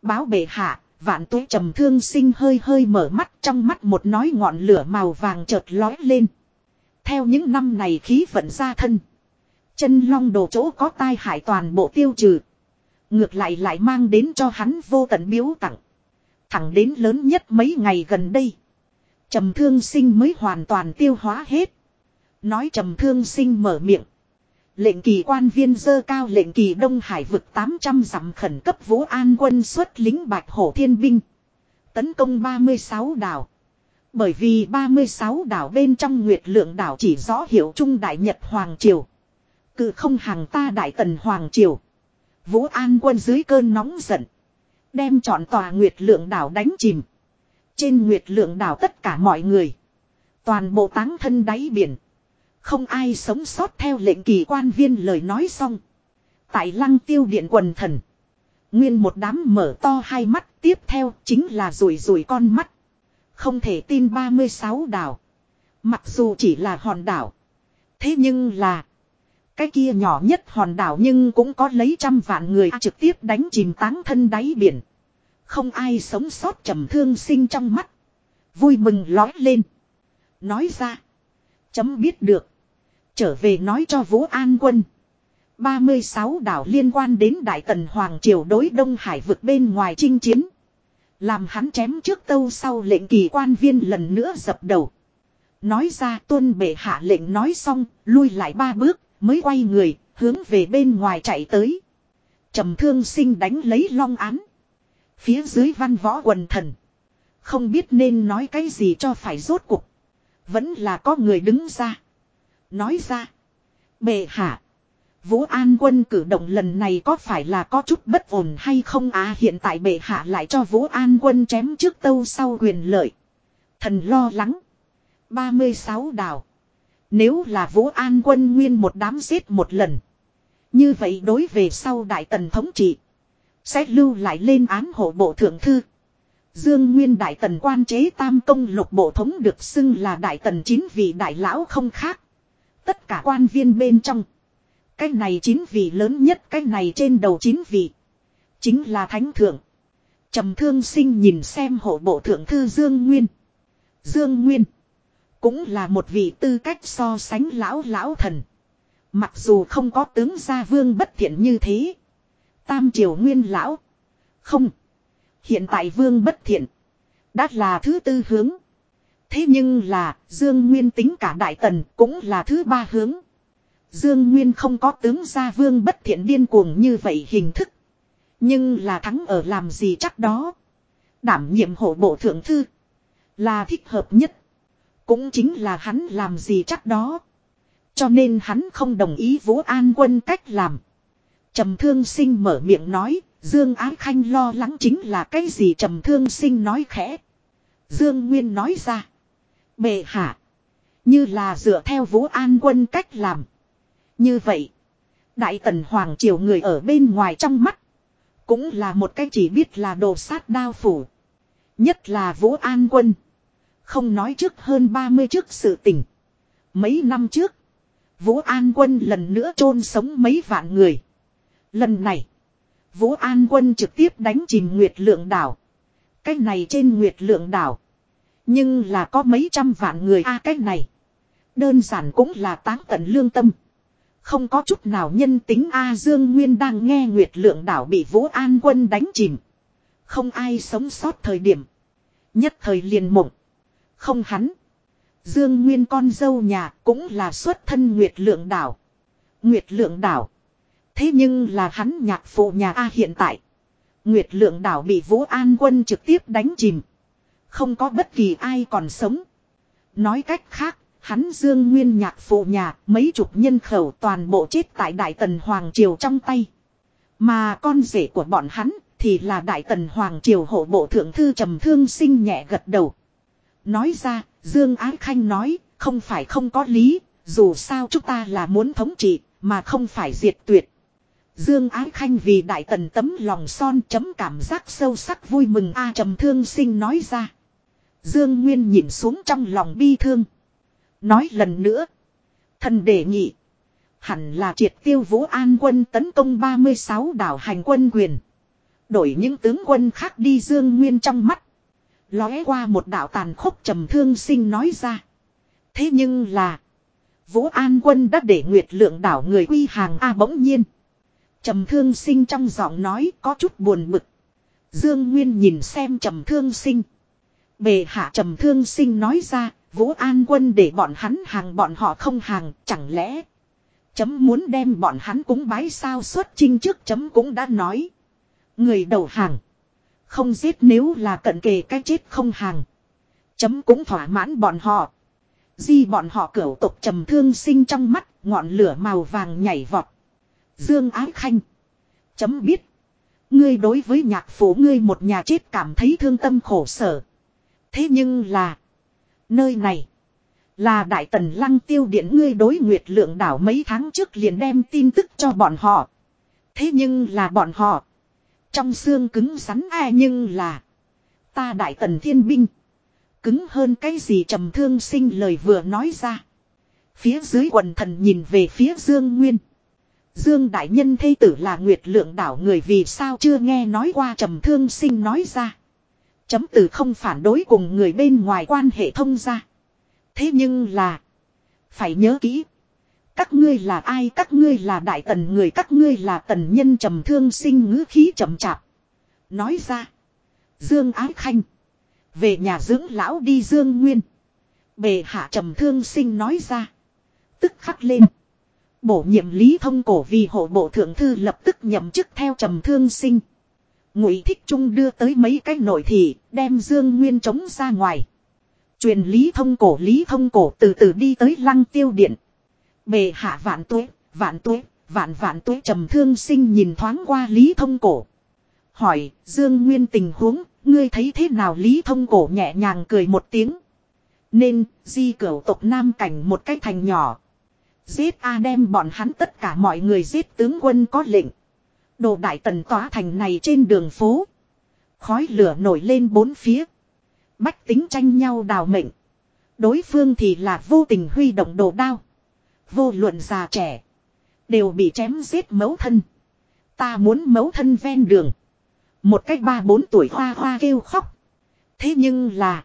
Báo bệ hạ, vạn tuế trầm thương sinh hơi hơi mở mắt, trong mắt một nói ngọn lửa màu vàng chợt lói lên. Theo những năm này khí vận ra thân. Chân long đồ chỗ có tai hại toàn bộ tiêu trừ. Ngược lại lại mang đến cho hắn vô tận biếu tặng. Thẳng đến lớn nhất mấy ngày gần đây. Trầm thương sinh mới hoàn toàn tiêu hóa hết. Nói trầm thương sinh mở miệng. Lệnh kỳ quan viên dơ cao lệnh kỳ Đông Hải vực 800 dặm khẩn cấp vũ an quân xuất lính bạch hổ thiên binh. Tấn công 36 đảo. Bởi vì 36 đảo bên trong nguyệt lượng đảo chỉ rõ hiểu Trung Đại Nhật Hoàng Triều. Cự không hàng ta Đại Tần Hoàng Triều. Vũ An quân dưới cơn nóng giận. Đem chọn tòa nguyệt lượng đảo đánh chìm. Trên nguyệt lượng đảo tất cả mọi người. Toàn bộ táng thân đáy biển. Không ai sống sót theo lệnh kỳ quan viên lời nói xong. Tại lăng tiêu điện quần thần. Nguyên một đám mở to hai mắt, tiếp theo chính là rủi rủi con mắt. Không thể tin 36 đảo. Mặc dù chỉ là hòn đảo. Thế nhưng là. Cái kia nhỏ nhất hòn đảo nhưng cũng có lấy trăm vạn người trực tiếp đánh chìm táng thân đáy biển. Không ai sống sót trầm thương sinh trong mắt. Vui mừng lói lên. Nói ra. Chấm biết được. Trở về nói cho Vũ An quân. 36 đảo liên quan đến Đại Tần Hoàng Triều đối Đông Hải vực bên ngoài chinh chiến. Làm hắn chém trước tâu sau lệnh kỳ quan viên lần nữa dập đầu. Nói ra tuân bệ hạ lệnh nói xong, lui lại ba bước, mới quay người, hướng về bên ngoài chạy tới. trầm thương sinh đánh lấy long án. Phía dưới văn võ quần thần. Không biết nên nói cái gì cho phải rốt cuộc. Vẫn là có người đứng ra. Nói ra. Bệ hạ. Vũ An quân cử động lần này có phải là có chút bất ổn hay không à hiện tại bệ hạ lại cho Vũ An quân chém trước tâu sau quyền lợi. Thần lo lắng. 36 đào Nếu là Vũ An quân nguyên một đám giết một lần. Như vậy đối về sau đại tần thống trị. Sẽ lưu lại lên án hộ bộ thượng thư. Dương Nguyên Đại Tần quan chế tam công lục bộ thống được xưng là Đại Tần chín vị đại lão không khác. Tất cả quan viên bên trong. Cái này chín vị lớn nhất, cái này trên đầu chín vị. Chính là Thánh Thượng. trầm thương sinh nhìn xem hộ bộ thượng thư Dương Nguyên. Dương Nguyên. Cũng là một vị tư cách so sánh lão lão thần. Mặc dù không có tướng gia vương bất thiện như thế. Tam triều nguyên lão. Không. Hiện tại vương bất thiện. Đã là thứ tư hướng. Thế nhưng là, Dương Nguyên tính cả Đại Tần cũng là thứ ba hướng. Dương Nguyên không có tướng gia vương bất thiện điên cuồng như vậy hình thức. Nhưng là thắng ở làm gì chắc đó. Đảm nhiệm hộ bộ thượng thư. Là thích hợp nhất. Cũng chính là hắn làm gì chắc đó. Cho nên hắn không đồng ý Vũ An quân cách làm. Trầm thương sinh mở miệng nói. Dương Ái Khanh lo lắng chính là cái gì trầm thương sinh nói khẽ. Dương Nguyên nói ra. Bệ hạ. Như là dựa theo Vũ An quân cách làm. Như vậy. Đại tần Hoàng Triều người ở bên ngoài trong mắt. Cũng là một cái chỉ biết là đồ sát đao phủ. Nhất là Vũ An quân. Không nói trước hơn 30 trước sự tình. Mấy năm trước. Vũ An quân lần nữa chôn sống mấy vạn người. Lần này. Vũ An quân trực tiếp đánh chìm Nguyệt Lượng đảo. cách này trên Nguyệt Lượng đảo. Nhưng là có mấy trăm vạn người a à, cái này. Đơn giản cũng là táng tận lương tâm. Không có chút nào nhân tính A Dương Nguyên đang nghe Nguyệt Lượng đảo bị Vũ An quân đánh chìm. Không ai sống sót thời điểm. Nhất thời liền mộng. Không hắn. Dương Nguyên con dâu nhà cũng là xuất thân Nguyệt Lượng đảo. Nguyệt Lượng đảo. Thế nhưng là hắn nhạc phụ nhà A hiện tại. Nguyệt Lượng đảo bị Vũ An quân trực tiếp đánh chìm. Không có bất kỳ ai còn sống. Nói cách khác, hắn Dương Nguyên nhạc phụ nhà mấy chục nhân khẩu toàn bộ chết tại Đại Tần Hoàng Triều trong tay. Mà con rể của bọn hắn thì là Đại Tần Hoàng Triều hộ bộ thượng thư trầm thương sinh nhẹ gật đầu. Nói ra, Dương Ái Khanh nói, không phải không có lý, dù sao chúng ta là muốn thống trị, mà không phải diệt tuyệt. Dương Ái Khanh vì Đại Tần tấm lòng son chấm cảm giác sâu sắc vui mừng a trầm thương sinh nói ra. Dương Nguyên nhìn xuống trong lòng bi thương. Nói lần nữa. Thần đề nghị. Hẳn là triệt tiêu Vũ An quân tấn công 36 đảo hành quân quyền. Đổi những tướng quân khác đi Dương Nguyên trong mắt. Lóe qua một đạo tàn khốc trầm thương sinh nói ra. Thế nhưng là. Vũ An quân đã để Nguyệt Lượng đảo người quy hàng A bỗng nhiên. Trầm thương sinh trong giọng nói có chút buồn bực. Dương Nguyên nhìn xem trầm thương sinh. Bề hạ trầm thương sinh nói ra, Vũ An quân để bọn hắn hàng bọn họ không hàng, chẳng lẽ. Chấm muốn đem bọn hắn cúng bái sao xuất chinh trước chấm cũng đã nói. Người đầu hàng. Không giết nếu là cận kề cái chết không hàng. Chấm cũng thỏa mãn bọn họ. Di bọn họ cửu tục trầm thương sinh trong mắt, ngọn lửa màu vàng nhảy vọt. Dương Ái Khanh. Chấm biết. Ngươi đối với nhạc phủ ngươi một nhà chết cảm thấy thương tâm khổ sở. Thế nhưng là. Nơi này. Là Đại Tần Lăng tiêu điện ngươi đối nguyệt lượng đảo mấy tháng trước liền đem tin tức cho bọn họ. Thế nhưng là bọn họ. Trong xương cứng rắn ai nhưng là. Ta Đại Tần Thiên Binh. Cứng hơn cái gì trầm thương sinh lời vừa nói ra. Phía dưới quần thần nhìn về phía Dương Nguyên. Dương Đại Nhân thây tử là Nguyệt Lượng đảo người vì sao chưa nghe nói qua trầm thương sinh nói ra. Chấm từ không phản đối cùng người bên ngoài quan hệ thông ra. Thế nhưng là. Phải nhớ kỹ. Các ngươi là ai, các ngươi là đại tần người, các ngươi là tần nhân trầm thương sinh ngữ khí chậm chạp. Nói ra. Dương Ái Khanh. Về nhà dưỡng lão đi Dương Nguyên. Bề hạ trầm thương sinh nói ra. Tức khắc lên. Bổ nhiệm Lý Thông Cổ vì hộ bộ thượng thư lập tức nhậm chức theo trầm thương sinh. Ngụy Thích Trung đưa tới mấy cái nội thị, đem Dương Nguyên chống ra ngoài. Truyền Lý Thông Cổ Lý Thông Cổ từ từ đi tới lăng tiêu điện. Bề hạ vạn tuế, vạn tuế, vạn vạn tuế trầm thương sinh nhìn thoáng qua Lý Thông Cổ. Hỏi, Dương Nguyên tình huống, ngươi thấy thế nào Lý Thông Cổ nhẹ nhàng cười một tiếng. Nên, di cửu tộc Nam Cảnh một cái thành nhỏ. Giết A đem bọn hắn tất cả mọi người giết tướng quân có lệnh. Đồ đại tần tỏa thành này trên đường phố. Khói lửa nổi lên bốn phía. Bách tính tranh nhau đào mệnh. Đối phương thì là vô tình huy động đồ đao. Vô luận già trẻ. Đều bị chém giết mấu thân. Ta muốn mấu thân ven đường. Một cách ba bốn tuổi hoa hoa kêu khóc. Thế nhưng là.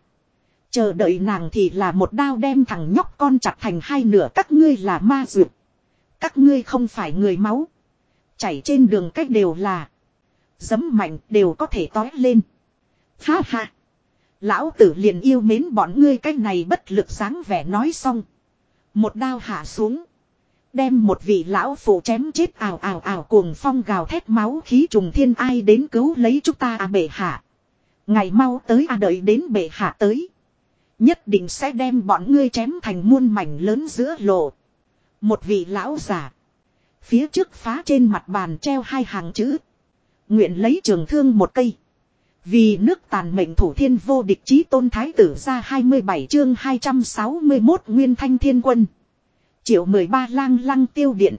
Chờ đợi nàng thì là một đao đem thằng nhóc con chặt thành hai nửa các ngươi là ma dược. Các ngươi không phải người máu. Chảy trên đường cách đều là. Dấm mạnh đều có thể tói lên. Ha ha. Lão tử liền yêu mến bọn ngươi cách này bất lực dáng vẻ nói xong. Một đao hạ xuống. Đem một vị lão phụ chém chết ảo ảo ảo cuồng phong gào thét máu khí trùng thiên ai đến cứu lấy chúng ta à bệ hạ. Ngày mau tới à đợi đến bệ hạ tới. Nhất định sẽ đem bọn ngươi chém thành muôn mảnh lớn giữa lộ. Một vị lão giả. Phía trước phá trên mặt bàn treo hai hàng chữ. Nguyện lấy trường thương một cây. Vì nước tàn mệnh thủ thiên vô địch chí tôn thái tử ra 27 chương 261 nguyên thanh thiên quân. Triệu 13 lang lăng tiêu điện.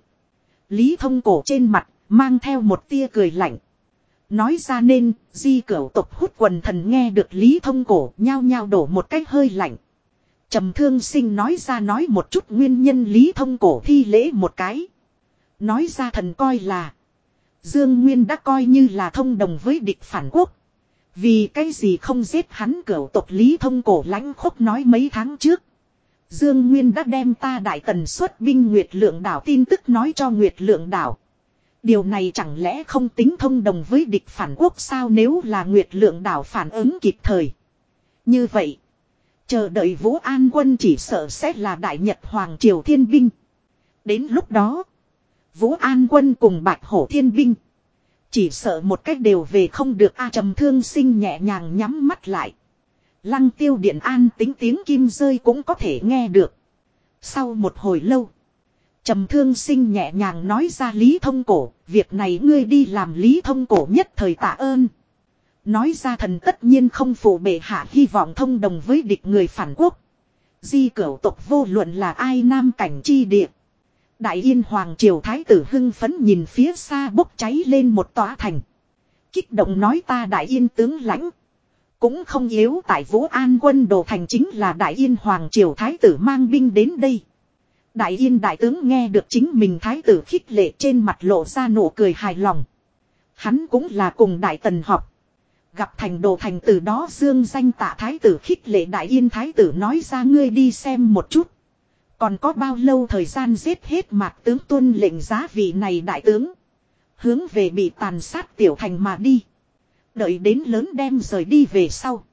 Lý thông cổ trên mặt, mang theo một tia cười lạnh. Nói ra nên, di cửu tộc hút quần thần nghe được Lý thông cổ nhao nhao đổ một cách hơi lạnh. trầm thương sinh nói ra nói một chút nguyên nhân Lý thông cổ thi lễ một cái. Nói ra thần coi là. Dương Nguyên đã coi như là thông đồng với địch phản quốc. Vì cái gì không giết hắn cửu tộc Lý thông cổ lãnh khúc nói mấy tháng trước. Dương Nguyên đã đem ta đại tần xuất binh Nguyệt Lượng Đảo tin tức nói cho Nguyệt Lượng Đảo. Điều này chẳng lẽ không tính thông đồng với địch phản quốc sao nếu là Nguyệt Lượng Đảo phản ứng kịp thời. Như vậy, chờ đợi Vũ An quân chỉ sợ sẽ là Đại Nhật Hoàng Triều Thiên Binh. Đến lúc đó, Vũ An quân cùng Bạch Hổ Thiên Binh. Chỉ sợ một cách đều về không được A trầm thương sinh nhẹ nhàng nhắm mắt lại. Lăng tiêu điện an tính tiếng kim rơi cũng có thể nghe được. Sau một hồi lâu. trầm thương sinh nhẹ nhàng nói ra lý thông cổ. Việc này ngươi đi làm lý thông cổ nhất thời tạ ơn. Nói ra thần tất nhiên không phụ bệ hạ hy vọng thông đồng với địch người phản quốc. Di cửu tộc vô luận là ai nam cảnh chi địa. Đại yên hoàng triều thái tử hưng phấn nhìn phía xa bốc cháy lên một tòa thành. Kích động nói ta đại yên tướng lãnh. Cũng không yếu tại Vũ An quân đồ thành chính là Đại Yên Hoàng Triều Thái tử mang binh đến đây. Đại Yên Đại tướng nghe được chính mình Thái tử khích lệ trên mặt lộ ra nụ cười hài lòng. Hắn cũng là cùng Đại Tần họp. Gặp thành đồ thành từ đó dương danh tạ Thái tử khích lệ Đại Yên Thái tử nói ra ngươi đi xem một chút. Còn có bao lâu thời gian giết hết mạc tướng tuân lệnh giá vị này đại tướng. Hướng về bị tàn sát tiểu thành mà đi. Đợi đến lớn đem rời đi về sau.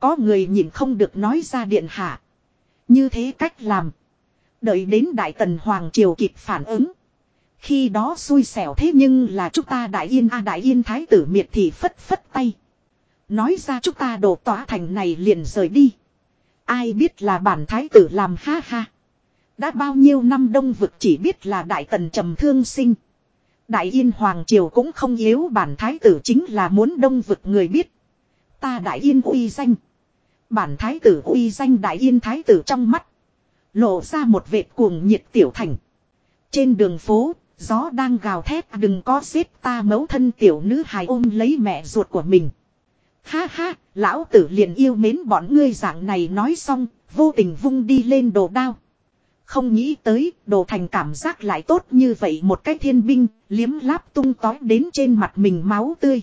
Có người nhìn không được nói ra điện hạ. Như thế cách làm. Đợi đến Đại Tần Hoàng Triều kịp phản ứng. Khi đó xui xẻo thế nhưng là chúng ta Đại Yên A Đại Yên Thái tử miệt thì phất phất tay. Nói ra chúng ta đổ tỏa thành này liền rời đi. Ai biết là bản Thái tử làm ha ha. Đã bao nhiêu năm đông vực chỉ biết là Đại Tần trầm thương sinh. Đại Yên Hoàng Triều cũng không yếu bản thái tử chính là muốn đông vực người biết. Ta Đại Yên uy danh. Bản thái tử uy danh Đại Yên thái tử trong mắt. Lộ ra một vệt cuồng nhiệt tiểu thành. Trên đường phố, gió đang gào thét đừng có giết ta mấu thân tiểu nữ hài ôm lấy mẹ ruột của mình. Ha ha, lão tử liền yêu mến bọn ngươi dạng này nói xong, vô tình vung đi lên đồ đao. Không nghĩ tới, đồ thành cảm giác lại tốt như vậy một cái thiên binh, liếm láp tung tói đến trên mặt mình máu tươi.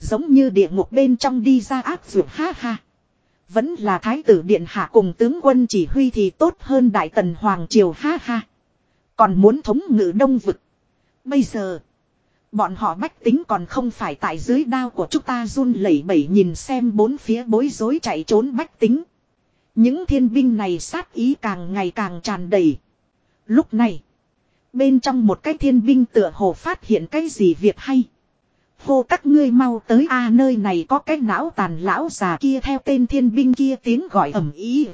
Giống như địa ngục bên trong đi ra ác ruột ha ha. Vẫn là thái tử điện hạ cùng tướng quân chỉ huy thì tốt hơn đại tần hoàng triều ha ha. Còn muốn thống ngự đông vực. Bây giờ, bọn họ bách tính còn không phải tại dưới đao của chúng ta run lẩy bẩy nhìn xem bốn phía bối rối chạy trốn bách tính. Những thiên binh này sát ý càng ngày càng tràn đầy. Lúc này, bên trong một cái thiên binh tựa hồ phát hiện cái gì việc hay. Hô các ngươi mau tới a nơi này có cái não tàn lão già kia theo tên thiên binh kia tiếng gọi ẩm ý.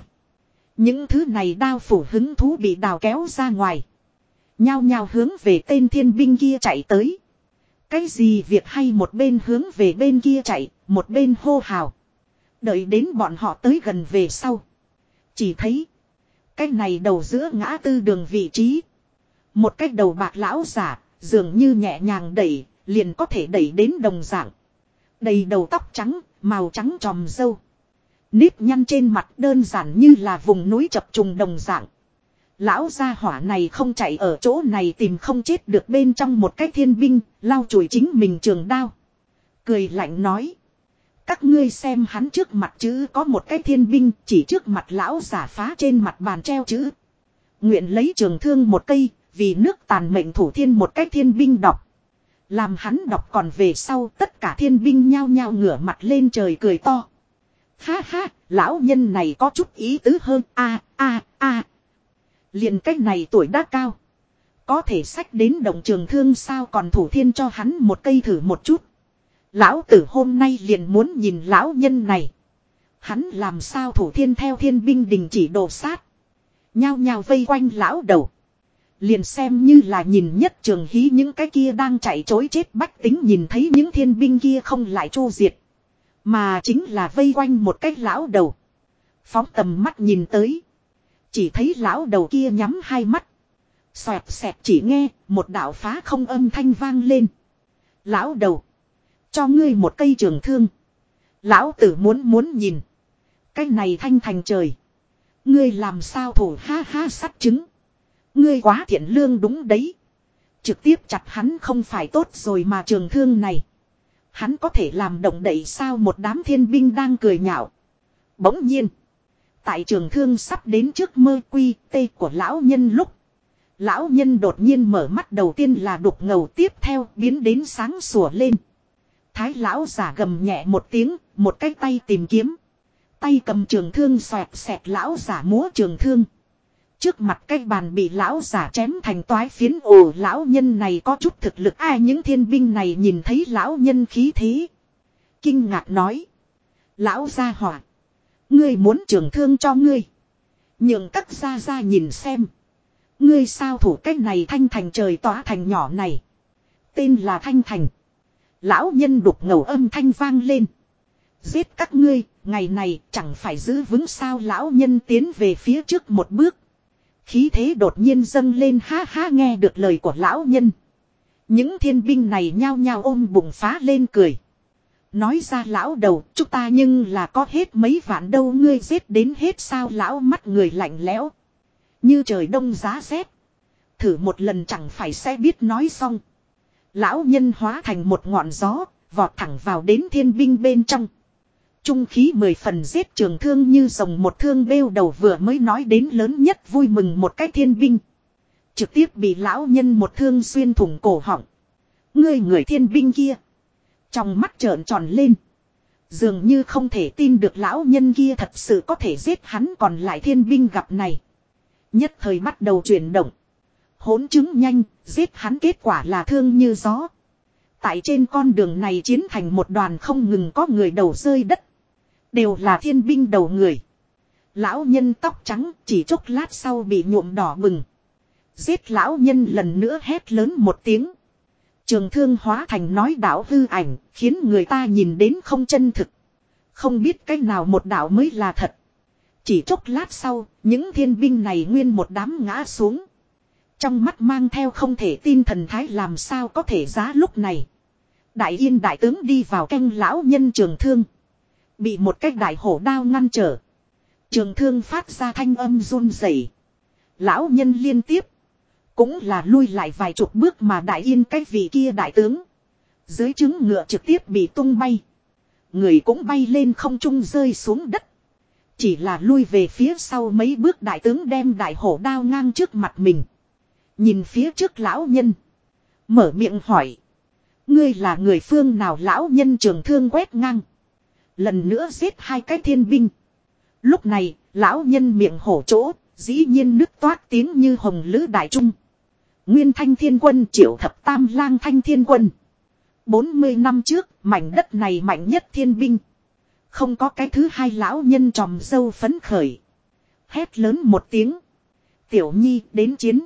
Những thứ này đao phủ hứng thú bị đào kéo ra ngoài. Nhao nhao hướng về tên thiên binh kia chạy tới. Cái gì việc hay một bên hướng về bên kia chạy, một bên hô hào. Đợi đến bọn họ tới gần về sau. Chỉ thấy. Cái này đầu giữa ngã tư đường vị trí. Một cái đầu bạc lão giả. Dường như nhẹ nhàng đẩy. Liền có thể đẩy đến đồng dạng. Đầy đầu tóc trắng. Màu trắng tròm dâu. Nếp nhăn trên mặt đơn giản như là vùng núi chập trùng đồng dạng. Lão gia hỏa này không chạy ở chỗ này tìm không chết được bên trong một cái thiên binh, lau chùi chính mình trường đao. Cười lạnh nói. Các ngươi xem hắn trước mặt chữ có một cái thiên binh chỉ trước mặt lão giả phá trên mặt bàn treo chữ. Nguyện lấy trường thương một cây, Vì nước tàn mệnh thủ thiên một cách thiên binh đọc. Làm hắn đọc còn về sau tất cả thiên binh nhao nhao ngửa mặt lên trời cười to. Ha ha, lão nhân này có chút ý tứ hơn, a a a. Liền cách này tuổi đã cao. Có thể sách đến đồng trường thương sao còn thủ thiên cho hắn một cây thử một chút. Lão tử hôm nay liền muốn nhìn lão nhân này. Hắn làm sao thủ thiên theo thiên binh đình chỉ đồ sát. Nhao nhao vây quanh lão đầu. Liền xem như là nhìn nhất trường hí những cái kia đang chạy chối chết bách tính nhìn thấy những thiên binh kia không lại chu diệt. Mà chính là vây quanh một cái lão đầu. Phóng tầm mắt nhìn tới. Chỉ thấy lão đầu kia nhắm hai mắt. Xoẹt xẹt chỉ nghe một đạo phá không âm thanh vang lên. Lão đầu. Cho ngươi một cây trường thương. Lão tử muốn muốn nhìn. Cái này thanh thành trời. Ngươi làm sao thủ ha ha sắt trứng. Ngươi quá thiện lương đúng đấy. Trực tiếp chặt hắn không phải tốt rồi mà trường thương này. Hắn có thể làm động đậy sao một đám thiên binh đang cười nhạo. Bỗng nhiên. Tại trường thương sắp đến trước mơ quy tê của lão nhân lúc. Lão nhân đột nhiên mở mắt đầu tiên là đục ngầu tiếp theo biến đến sáng sủa lên. Thái lão giả gầm nhẹ một tiếng, một cái tay tìm kiếm. Tay cầm trường thương xoẹt xẹt lão giả múa trường thương. Trước mặt cái bàn bị lão giả chém thành toái phiến ồ lão nhân này có chút thực lực ai những thiên binh này nhìn thấy lão nhân khí thế. Kinh ngạc nói. Lão gia hỏa. Ngươi muốn trường thương cho ngươi. Nhưng các gia gia nhìn xem. Ngươi sao thủ cách này thanh thành trời tỏa thành nhỏ này. Tên là thanh thành. Lão nhân đục ngầu âm thanh vang lên. Giết các ngươi, ngày này chẳng phải giữ vững sao lão nhân tiến về phía trước một bước. Khí thế đột nhiên dâng lên ha ha nghe được lời của lão nhân. Những thiên binh này nhao nhao ôm bụng phá lên cười. Nói ra lão đầu, chúng ta nhưng là có hết mấy vạn đâu ngươi giết đến hết sao lão mắt người lạnh lẽo. Như trời đông giá rét. Thử một lần chẳng phải sẽ biết nói xong. Lão nhân hóa thành một ngọn gió, vọt thẳng vào đến thiên binh bên trong. Trung khí mười phần giết trường thương như rồng một thương bêu đầu vừa mới nói đến lớn nhất vui mừng một cái thiên binh. Trực tiếp bị lão nhân một thương xuyên thủng cổ họng. Người người thiên binh kia. Trong mắt trợn tròn lên. Dường như không thể tin được lão nhân kia thật sự có thể giết hắn còn lại thiên binh gặp này. Nhất thời bắt đầu chuyển động. Hỗn chứng nhanh, giết hắn kết quả là thương như gió. Tại trên con đường này chiến thành một đoàn không ngừng có người đầu rơi đất. Đều là thiên binh đầu người. Lão nhân tóc trắng chỉ chốc lát sau bị nhuộm đỏ bừng. Giết lão nhân lần nữa hét lớn một tiếng. Trường thương hóa thành nói đạo hư ảnh, khiến người ta nhìn đến không chân thực. Không biết cách nào một đạo mới là thật. Chỉ chốc lát sau, những thiên binh này nguyên một đám ngã xuống. Trong mắt mang theo không thể tin thần thái làm sao có thể giá lúc này. Đại yên đại tướng đi vào canh lão nhân trường thương. Bị một cách đại hổ đao ngăn trở. Trường thương phát ra thanh âm run rẩy. Lão nhân liên tiếp. Cũng là lui lại vài chục bước mà đại yên cái vị kia đại tướng. Dưới trứng ngựa trực tiếp bị tung bay. Người cũng bay lên không trung rơi xuống đất. Chỉ là lui về phía sau mấy bước đại tướng đem đại hổ đao ngang trước mặt mình. Nhìn phía trước lão nhân. Mở miệng hỏi. Ngươi là người phương nào lão nhân trường thương quét ngang. Lần nữa giết hai cái thiên binh. Lúc này, lão nhân miệng hổ chỗ, dĩ nhiên nước toát tiếng như hồng lữ đại trung. Nguyên thanh thiên quân triệu thập tam lang thanh thiên quân. 40 năm trước, mảnh đất này mạnh nhất thiên binh. Không có cái thứ hai lão nhân tròm sâu phấn khởi. Hét lớn một tiếng. Tiểu nhi đến chiến.